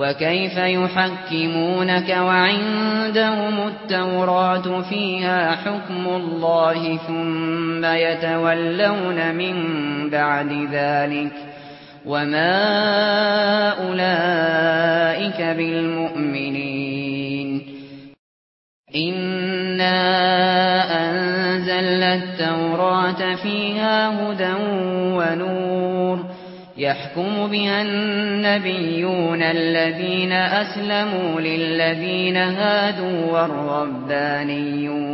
وكيف يحكمونك وعندهم التوراة فيها حكم الله ثم يتولون من بعد ذلك وما أولئك بالمؤمنين إنا أنزل التوراة فيها هدى ونور يحكم بها النبيون الذين أسلموا للذين هادوا والربانيون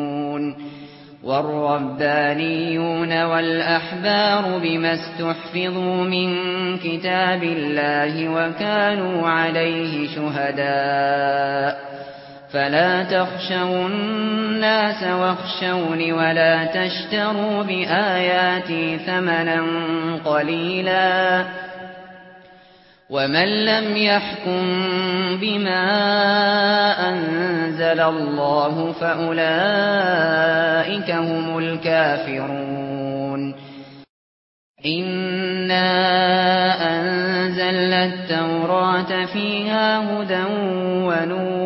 والربانيون والأحبار بما استحفظوا من كتاب الله وكانوا عليه شهداء فلا تخشوا الناس واخشوني ولا تشتروا بآياتي ثمنا قليلا ومن لم يحكم بما أنزل الله فأولئك هم الكافرون إنا أنزل التوراة فيها هدى ونور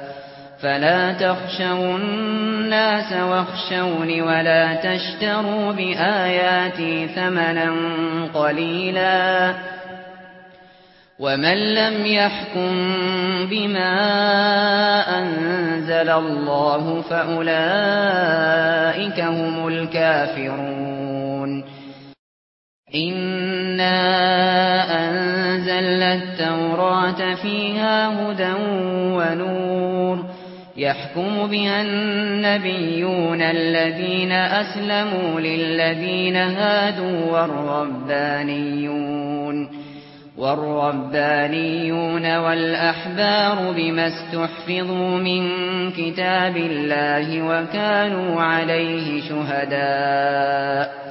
فلا تخشوا الناس واخشوني ولا تشتروا بآياتي ثمنا قليلا ومن لم يحكم بما أنزل الله فأولئك هم الكافرون إنا أنزل التوراة فيها هدى ونور يحكم بها النبيون الذين أسلموا للذين هادوا والربانيون والربانيون والأحبار بما استحفظوا من كتاب الله وكانوا عليه شهداء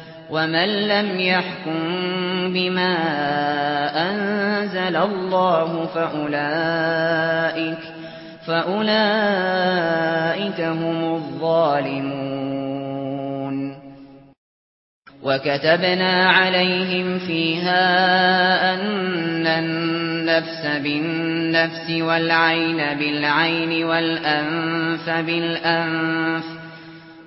ومن لم يحكم بما أنزل الله فأولئك فأولئك هم الظالمون. وكتبنا عليهم فيها أن النفس بالنفس والعين بالعين والأنف بالأنف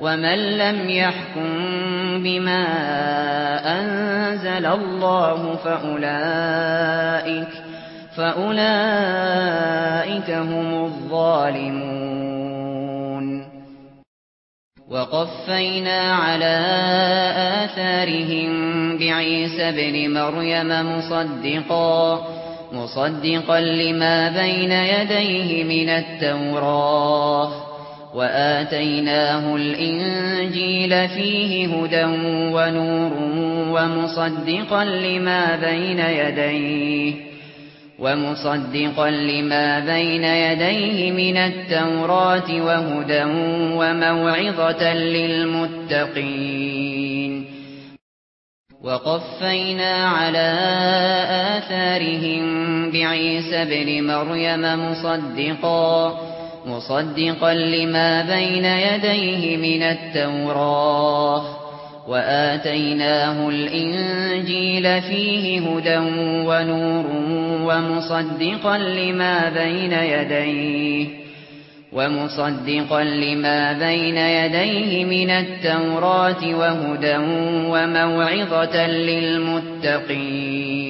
ومن لم يحكم بما أنزل الله فأولئك فأولئك هم الظالمون. وقفينا على آثارهم بعيسى ابن مريم مصدقا مصدقا لما بين يديه من التوراة. وآتيناه الإنجيل فيه هدى ونور ومصدقا لما بين يديه ومصدقا لما بين يديه من التوراة وهدى وموعظة للمتقين وقفينا على آثارهم بعيسى بن مريم مصدقا مصدقا لما بين يديه من التوراة وآتيناه الإنجيل فيه هدى ونور ومصدقا لما بين يديه ومصدقا لما بين يديه من التوراة وهدى وموعظة للمتقين.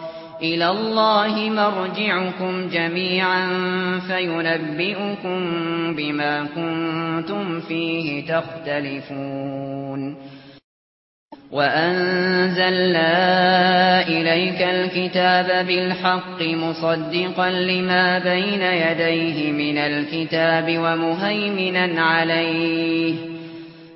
إلى الله مرجعكم جميعا فينبئكم بما كنتم فيه تختلفون. وأنزلنا إليك الكتاب بالحق مصدقا لما بين يديه من الكتاب ومهيمنا عليه.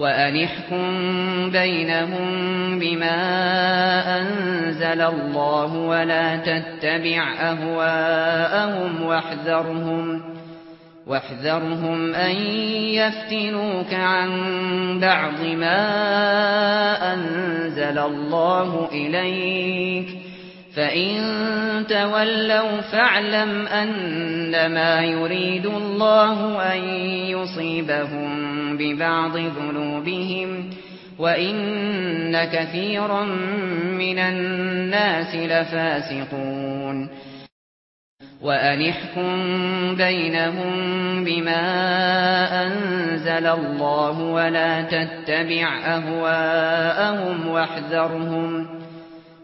وَأَنِحكُم بينهم بما أنزل الله ولا تتبع أهواءهم واحذرهم واحذرهم أن يفتنوك عن بعض ما أنزل الله إليك فَإِن تَوَلَّوْا فَاعْلَمْ أَنَّمَا يُرِيدُ اللَّهُ أَن يُصِيبَهُم بِبَعْضِ ذُنُوبِهِمْ وَإِنَّ كَثِيرًا مِنَ النَّاسِ لَفَاسِقُونَ وَأَنِحْكُمْ بَيْنَهُم بِمَا أَنزَلَ اللَّهُ وَلَا تَتَّبِعْ أَهْوَاءَهُمْ وَاحْذَرْهُمْ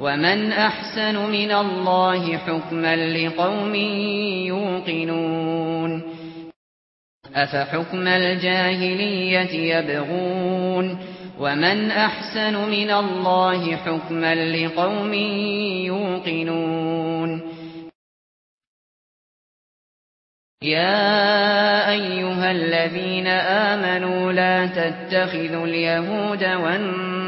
ومن احسن من الله حكما لقوم يوقنون افحكم الجاهليه يبغون ومن احسن من الله حكما لقوم يوقنون يا ايها الذين امنوا لا تتخذوا اليهود والنصارى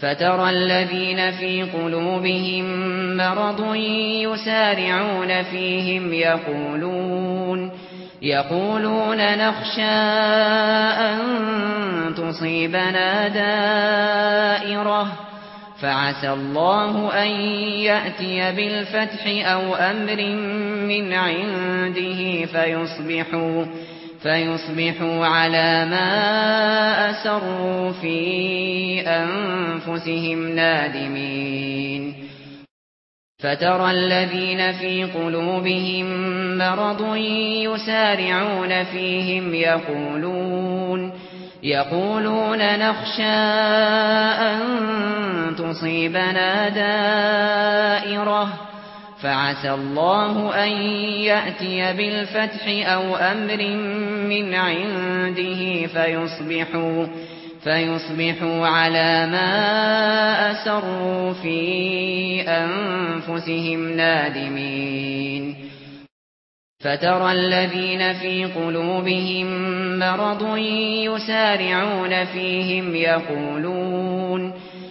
فترى الذين في قلوبهم مرض يسارعون فيهم يقولون يقولون نخشى أن تصيبنا دائرة فعسى الله أن يأتي بالفتح أو أمر من عنده فيصبحوا فيصبحوا على ما أسروا في أنفسهم نادمين. فترى الذين في قلوبهم مرض يسارعون فيهم يقولون يقولون نخشى أن تصيبنا دائرة. فعسى الله أن يأتي بالفتح أو أمر من عنده فيصبحوا, فيصبحوا على ما أسروا في أنفسهم نادمين. فترى الذين في قلوبهم مرض يسارعون فيهم يقولون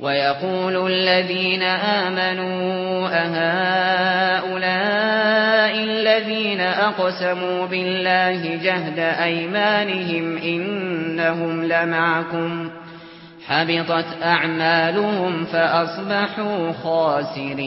وَيَقُولُ الَّذِينَ آمَنُوا أَهَؤُلَاءِ الَّذِينَ أَقْسَمُوا بِاللَّهِ جَهْدَ أَيْمَانِهِمْ إِنَّهُمْ لَمَعَكُمْ حَبِطَتْ أَعْمَالُهُمْ فَأَصْبَحُوا خَاسِرِينَ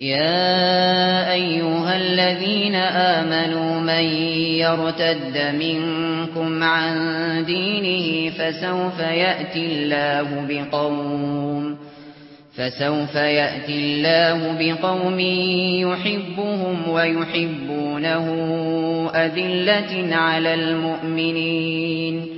يا ايها الذين امنوا من يرتد منكم عن دينه فسوف ياتي الله بقوم فسوف ياتي الله بقوم يحبهم ويحبونه اذله على المؤمنين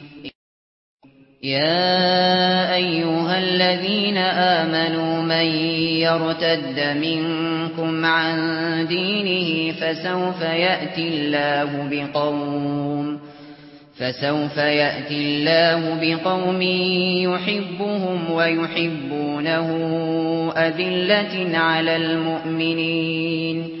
يا ايها الذين امنوا من يرتد منكم عن دينه فسوف ياتي الله بقوم فسوف ياتي الله بقوم يحبهم ويحبونه اذله على المؤمنين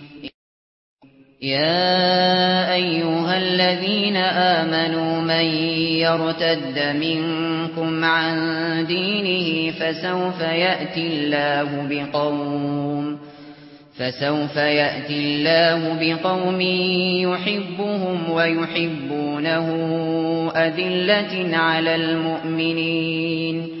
يا ايها الذين امنوا من يرتد منكم عن دينه فسوف ياتي الله بقوم فسوف ياتي الله بقوم يحبهم ويحبونه اذله على المؤمنين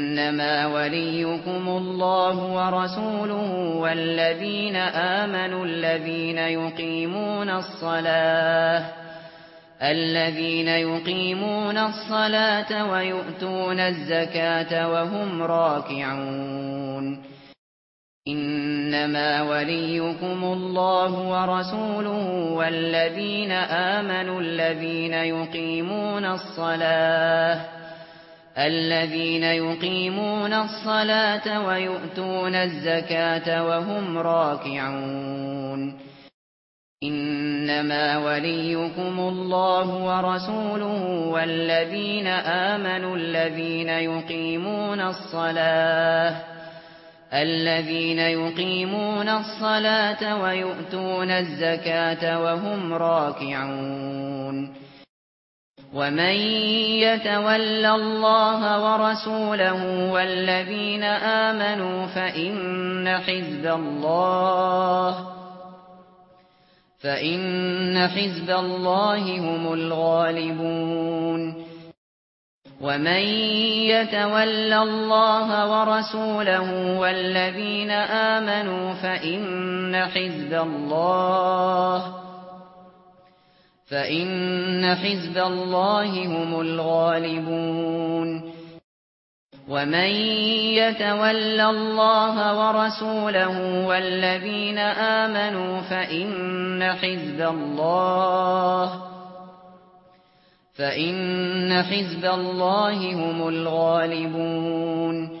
انما وليكم الله ورسوله والذين آمنوا الذين يقيمون الصلاة الذين يقيمون الصلاة ويؤتون الزكاة وهم راكعون. إنما وليكم الله ورسوله والذين آمنوا الذين يقيمون الصلاة الذين يقيمون الصلاة ويؤتون الزكاة وهم راكعون. إنما وليكم الله ورسوله والذين آمنوا الذين يقيمون الصلاة الذين يقيمون الصلاة ويؤتون الزكاة وهم راكعون. ومن يتول الله ورسوله والذين آمنوا فإن حزب الله فإن حزب الله هم الغالبون ومن يتول الله ورسوله والذين آمنوا فإن حزب الله فإن حزب الله هم الغالبون ومن يتولى الله ورسوله والذين آمنوا فإن حزب الله فإن حزب الله هم الغالبون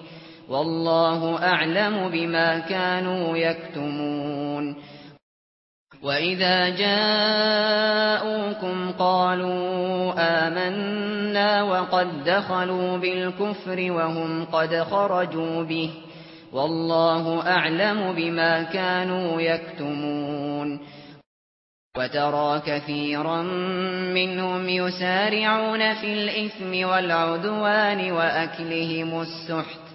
والله أعلم بما كانوا يكتمون. وإذا جاءوكم قالوا آمنا وقد دخلوا بالكفر وهم قد خرجوا به. والله أعلم بما كانوا يكتمون. وترى كثيرا منهم يسارعون في الإثم والعدوان وأكلهم السحت.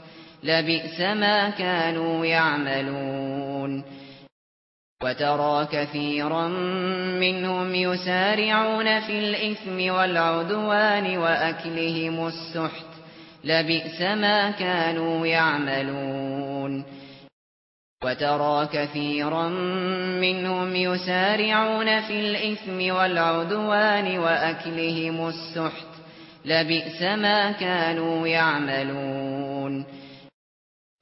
لبئس ما كانوا يعملون. وترى كثيرا منهم يسارعون في الإثم والعدوان وأكلهم السحت. لبئس ما كانوا يعملون. وترى كثيرا منهم يسارعون في الإثم والعدوان وأكلهم السحت. لبئس ما كانوا يعملون.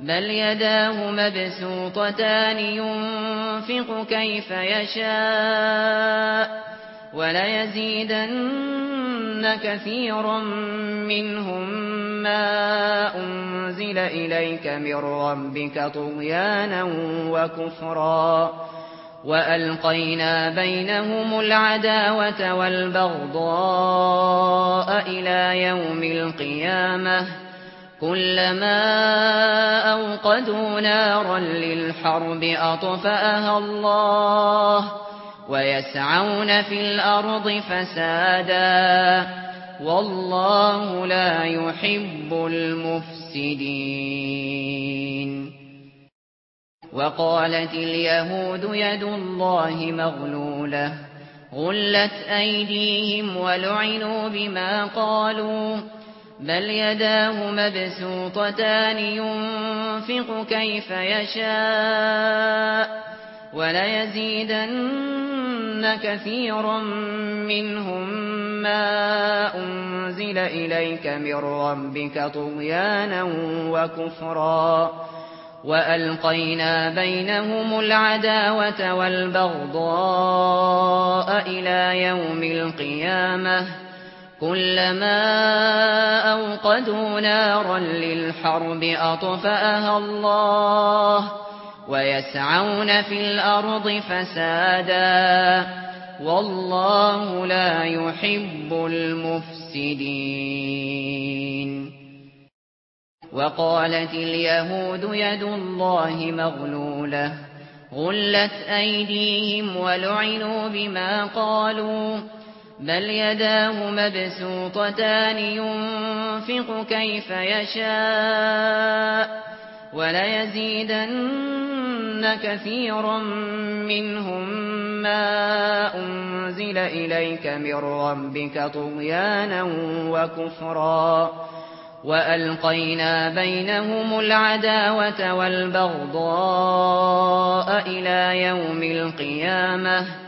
بل يداه مبسوطتان ينفق كيف يشاء ولا يزيدن كثيرا منهم ما أنزل إليك من ربك طغيانا وكفرا وألقينا بينهم العداوة والبغضاء إلى يوم القيامة كلما أوقدوا نارا للحرب أطفأها الله ويسعون في الأرض فسادا والله لا يحب المفسدين. وقالت اليهود يد الله مغلولة غلت أيديهم ولعنوا بما قالوا بل يداه مبسوطتان ينفق كيف يشاء ولا يزيدن كثيرا منهم ما أنزل إليك من ربك طغيانا وكفرا وألقينا بينهم العداوة والبغضاء إلى يوم القيامة كلما أوقدوا نارا للحرب أطفأها الله ويسعون في الأرض فسادا والله لا يحب المفسدين. وقالت اليهود يد الله مغلولة غلت أيديهم ولعنوا بما قالوا بل يداه مبسوطتان ينفق كيف يشاء ولا يزيدن كثيرا منهم ما أنزل إليك من ربك طغيانا وكفرا وألقينا بينهم العداوة والبغضاء إلى يوم القيامة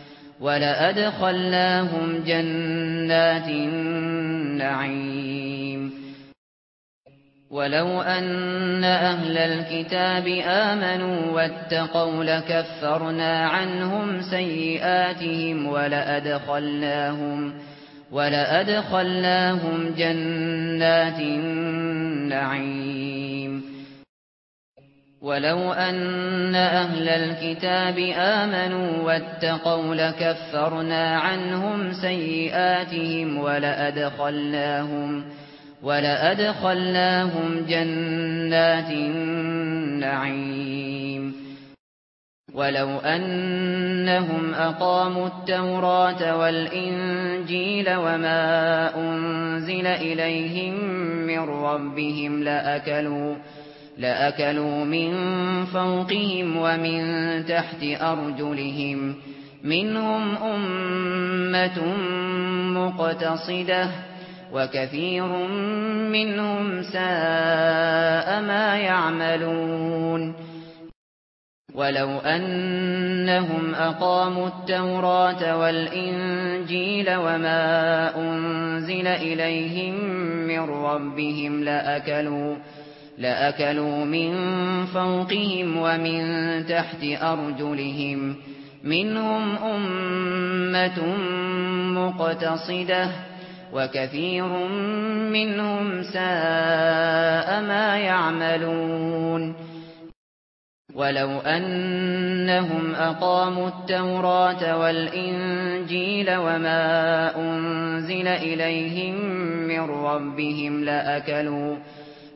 ولأدخلناهم جنات النعيم. ولو أن أهل الكتاب آمنوا واتقوا لكفرنا عنهم سيئاتهم ولأدخلناهم ولأدخلناهم جنات النعيم. ولو ان أهل الكتاب امنوا واتقوا لكفرنا عنهم سيئاتهم ولادخلناهم ولادخلناهم جنات النعيم ولو انهم اقاموا التوراة والانجيل وما انزل اليهم من ربهم لاكلوا لأكلوا من فوقهم ومن تحت أرجلهم. منهم أمة مقتصدة وكثير منهم ساء ما يعملون. ولو أنهم أقاموا التوراة والإنجيل وما أنزل إليهم من ربهم لأكلوا منهم لأكلوا من فوقهم ومن تحت أرجلهم منهم أمة مقتصدة وكثير منهم ساء ما يعملون ولو أنهم أقاموا التوراة والإنجيل وما أنزل إليهم من ربهم لأكلوا منهم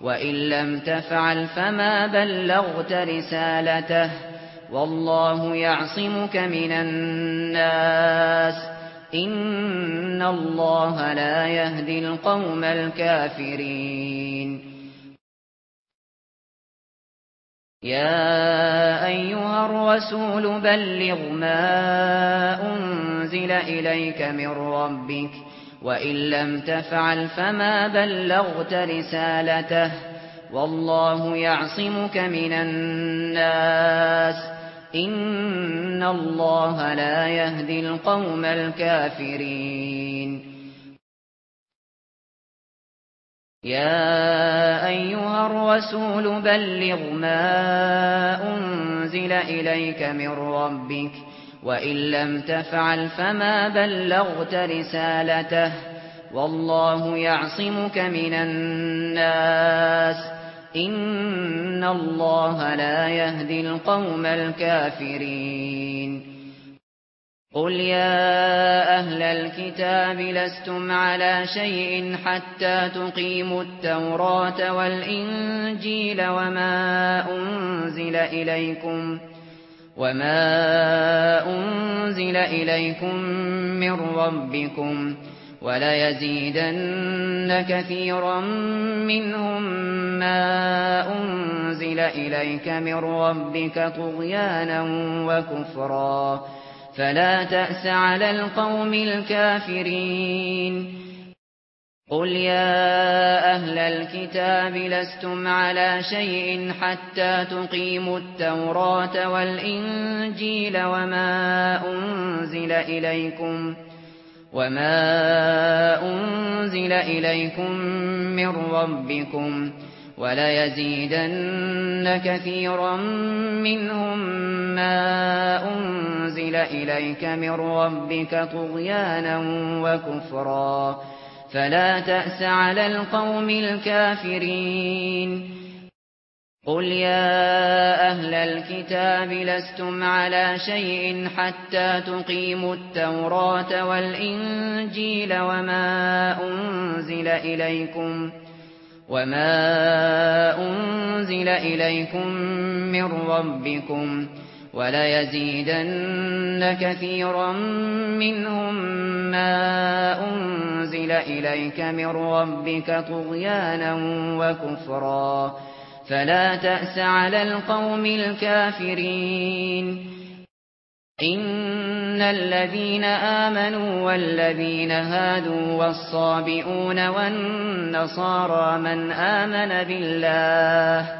وَإِن لَّمْ تَفْعَلْ فَمَا بَلَّغْتَ رِسَالَتَهُ وَاللَّهُ يَعْصِمُكَ مِنَ النَّاسِ إِنَّ اللَّهَ لَا يَهْدِي الْقَوْمَ الْكَافِرِينَ يا ايها الرسول بلغ ما انزل اليك من ربك وَإِن لَّمْ تَفْعَلْ فَمَا بَلَّغْتَ رِسَالَتَهُ وَاللَّهُ يَعْصِمُكَ مِنَ النَّاسِ إِنَّ اللَّهَ لَا يَهْدِي الْقَوْمَ الْكَافِرِينَ يا ايها الرسول بلغ ما انزل اليك من ربك وَإِن لَّمْ تَفْعَلْ فَمَا بَلَّغْتَ رِسَالَتَهُ وَاللَّهُ يَعْصِمُكَ مِنَ النَّاسِ إِنَّ اللَّهَ لَا يَهْدِي الْقَوْمَ الْكَافِرِينَ قُلْ يَا أَهْلَ الْكِتَابِ لَسْتُمْ عَلَى شَيْءٍ حَتَّى تُقِيمُوا التَّوْرَاةَ وَالْإِنجِيلَ وَمَا أُنزِلَ إِلَيْكُمْ مِنْ وما أنزل إليكم من ربكم ولا يزيدن كثيرا منهم ما أنزل إليك من ربك طغيانا وكفرا فلا تأس على القوم الكافرين قل يا أهل الكتاب لستم على شيء حتى تقيموا التوراة والإنجيل وما أنزل إليكم وما أنزل إليكم من ربكم ولا يزيدن كثيرا منهم ما أنزل إليك من ربك طغيانا وكفرا فلا تأس على القوم الكافرين. قل يا أهل الكتاب لستم على شيء حتى تقيموا التوراة والإنجيل وما أنزل إليكم وما أنزل إليكم من ربكم ولا يزيدن كثيرا منهم ما أنزل إليك من ربك طغيانا وكفرا. فلا تأس على القوم الكافرين. إن الذين آمنوا والذين هادوا والصابئون والنصارى من آمن بالله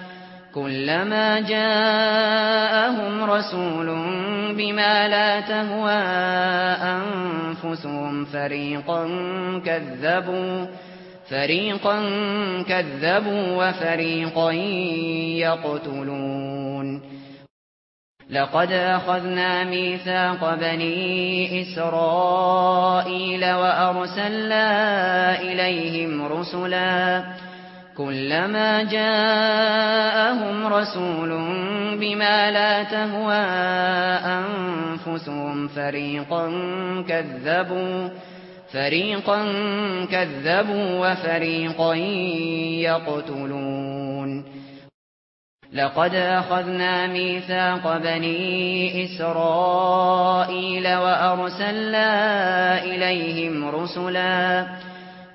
كلما جاءهم رسول بما لا تهوى أنفسهم فريقا كذبوا فريقا كذبوا وفريقا يقتلون. لقد أخذنا ميثاق بني إسرائيل وأرسلنا إليهم رسلاً كلما جاءهم رسول بما لا تهوى أنفسهم فريقا كذبوا فريقا كذبوا وفريقا يقتلون. لقد أخذنا ميثاق بني إسرائيل وأرسلنا إليهم رسلاً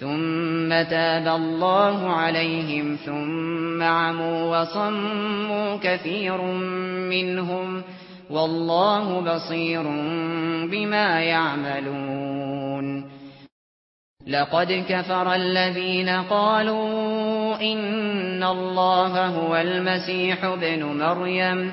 ثُمَّ تَابَ اللَّهُ عَلَيْهِمْ ثُمَّ عَمُوا وَصَمُّوا كَثِيرٌ مِنْهُمْ. وَاللَّهُ بَصِيرٌ بِمَا يَعْمَلُونَ. لَقَدْ كَفَرَ الَّذِينَ قَالُوا إِنَّ اللَّهَ هُوَ الْمَسِيحُ ابْنُ مَرْيَمَ.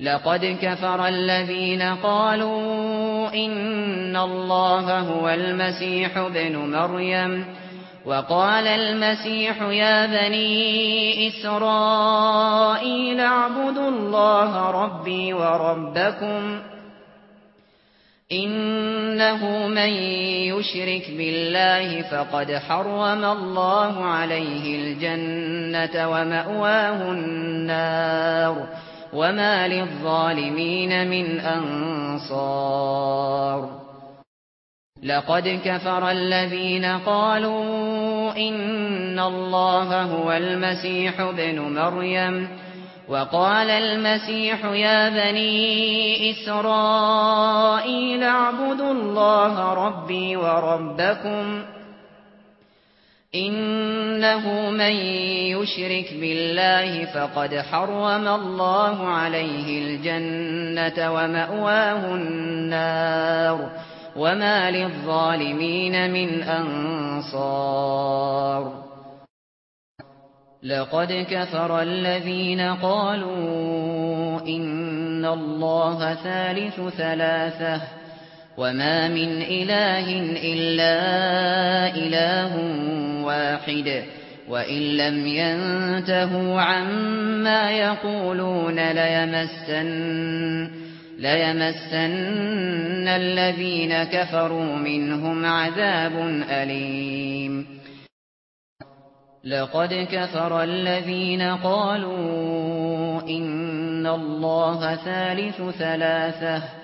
لقد كفر الذين قالوا إن الله هو المسيح ابن مريم وقال المسيح يا بني إسرائيل اعبدوا الله ربي وربكم إنه من يشرك بالله فقد حرم الله عليه الجنة ومأواه النار وما للظالمين من أنصار لقد كفر الذين قالوا إن الله هو المسيح بن مريم وقال المسيح يا بني إسرائيل اعبدوا الله ربي وربكم إنه من يشرك بالله فقد حرم الله عليه الجنة ومأواه النار وما للظالمين من أنصار. لقد كفر الذين قالوا إن الله ثالث ثلاثة. وما من إله إلا إله واحد وإن لم ينتهوا عما يقولون ليمسن, ليمسن الذين كفروا منهم عذاب أليم لقد كفر الذين قالوا إن الله ثالث ثلاثة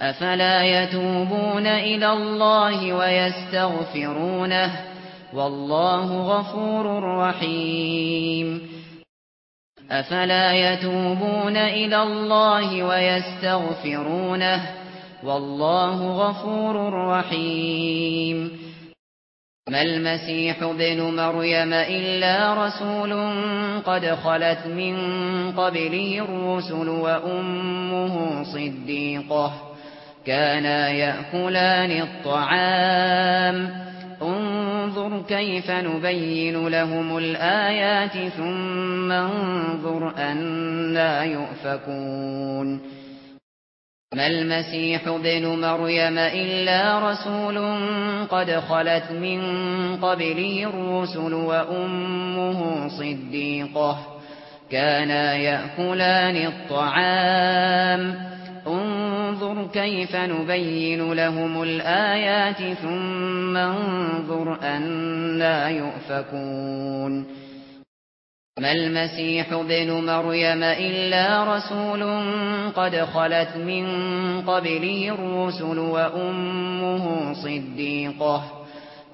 افلا يتوبون إلى الله ويستغفرونه والله غفور رحيم. افلا يتوبون إلى الله ويستغفرونه والله غفور رحيم. ما المسيح ابن مريم الا رسول قد خلت من قبله الرسل وامه صديقه كانا يأكلان الطعام. انظر كيف نبين لهم الآيات ثم انظر ان لا يؤفكون. ما المسيح ابن مريم إلا رسول قد خلت من قبله الرسل وأمه صديقة. كانا يأكلان الطعام. انظر كيف نبين لهم الآيات ثم انظر أن لا يؤفكون. ما المسيح بن مريم إلا رسول قد خلت من قبله الرسل وأمه صديقة.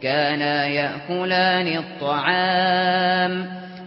كانا يأكلان الطعام.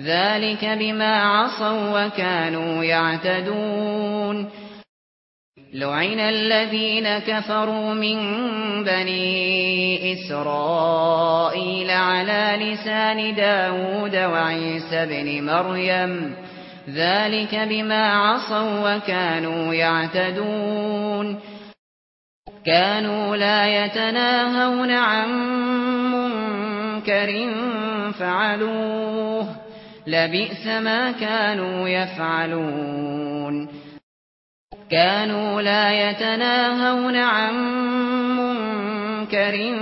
ذلك بما عصوا وكانوا يعتدون. لعن الذين كفروا من بني إسرائيل على لسان داود وعيسى ابْنِ مريم. ذلك بما عصوا وكانوا يعتدون. كانوا لا يتناهون عن منكر فعلوه. لبئس ما كانوا يفعلون. كانوا لا يتناهون عن منكر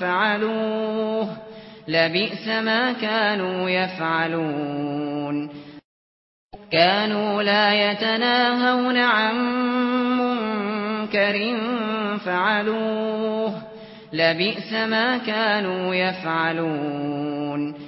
فعلوه. لبئس ما كانوا يفعلون. كانوا لا يتناهون عن منكر فعلوه. لبئس ما كانوا يفعلون.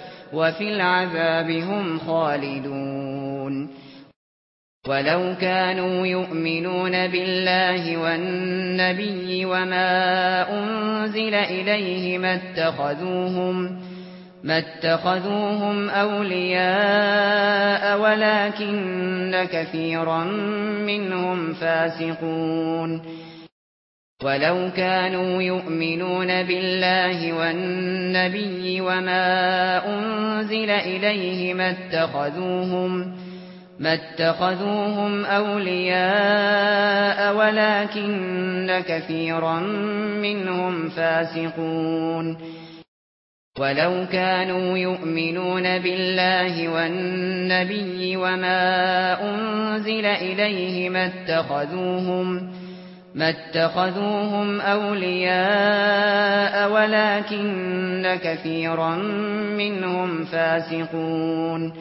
وفي العذاب هم خالدون. ولو كانوا يؤمنون بالله والنبي وما أنزل إليه ما اتخذوهم ما اتخذوهم أولياء ولكن كثيرا منهم فاسقون. ولو كانوا يؤمنون بالله والنبي وما أنزل إليه اتخذوهم, ما اتخذوهم أولياء ولكن كثيرا منهم فاسقون ولو كانوا يؤمنون بالله والنبي وما أنزل إليه اتخذوهم ما اتخذوهم أولياء ولكن كثيرا منهم فاسقون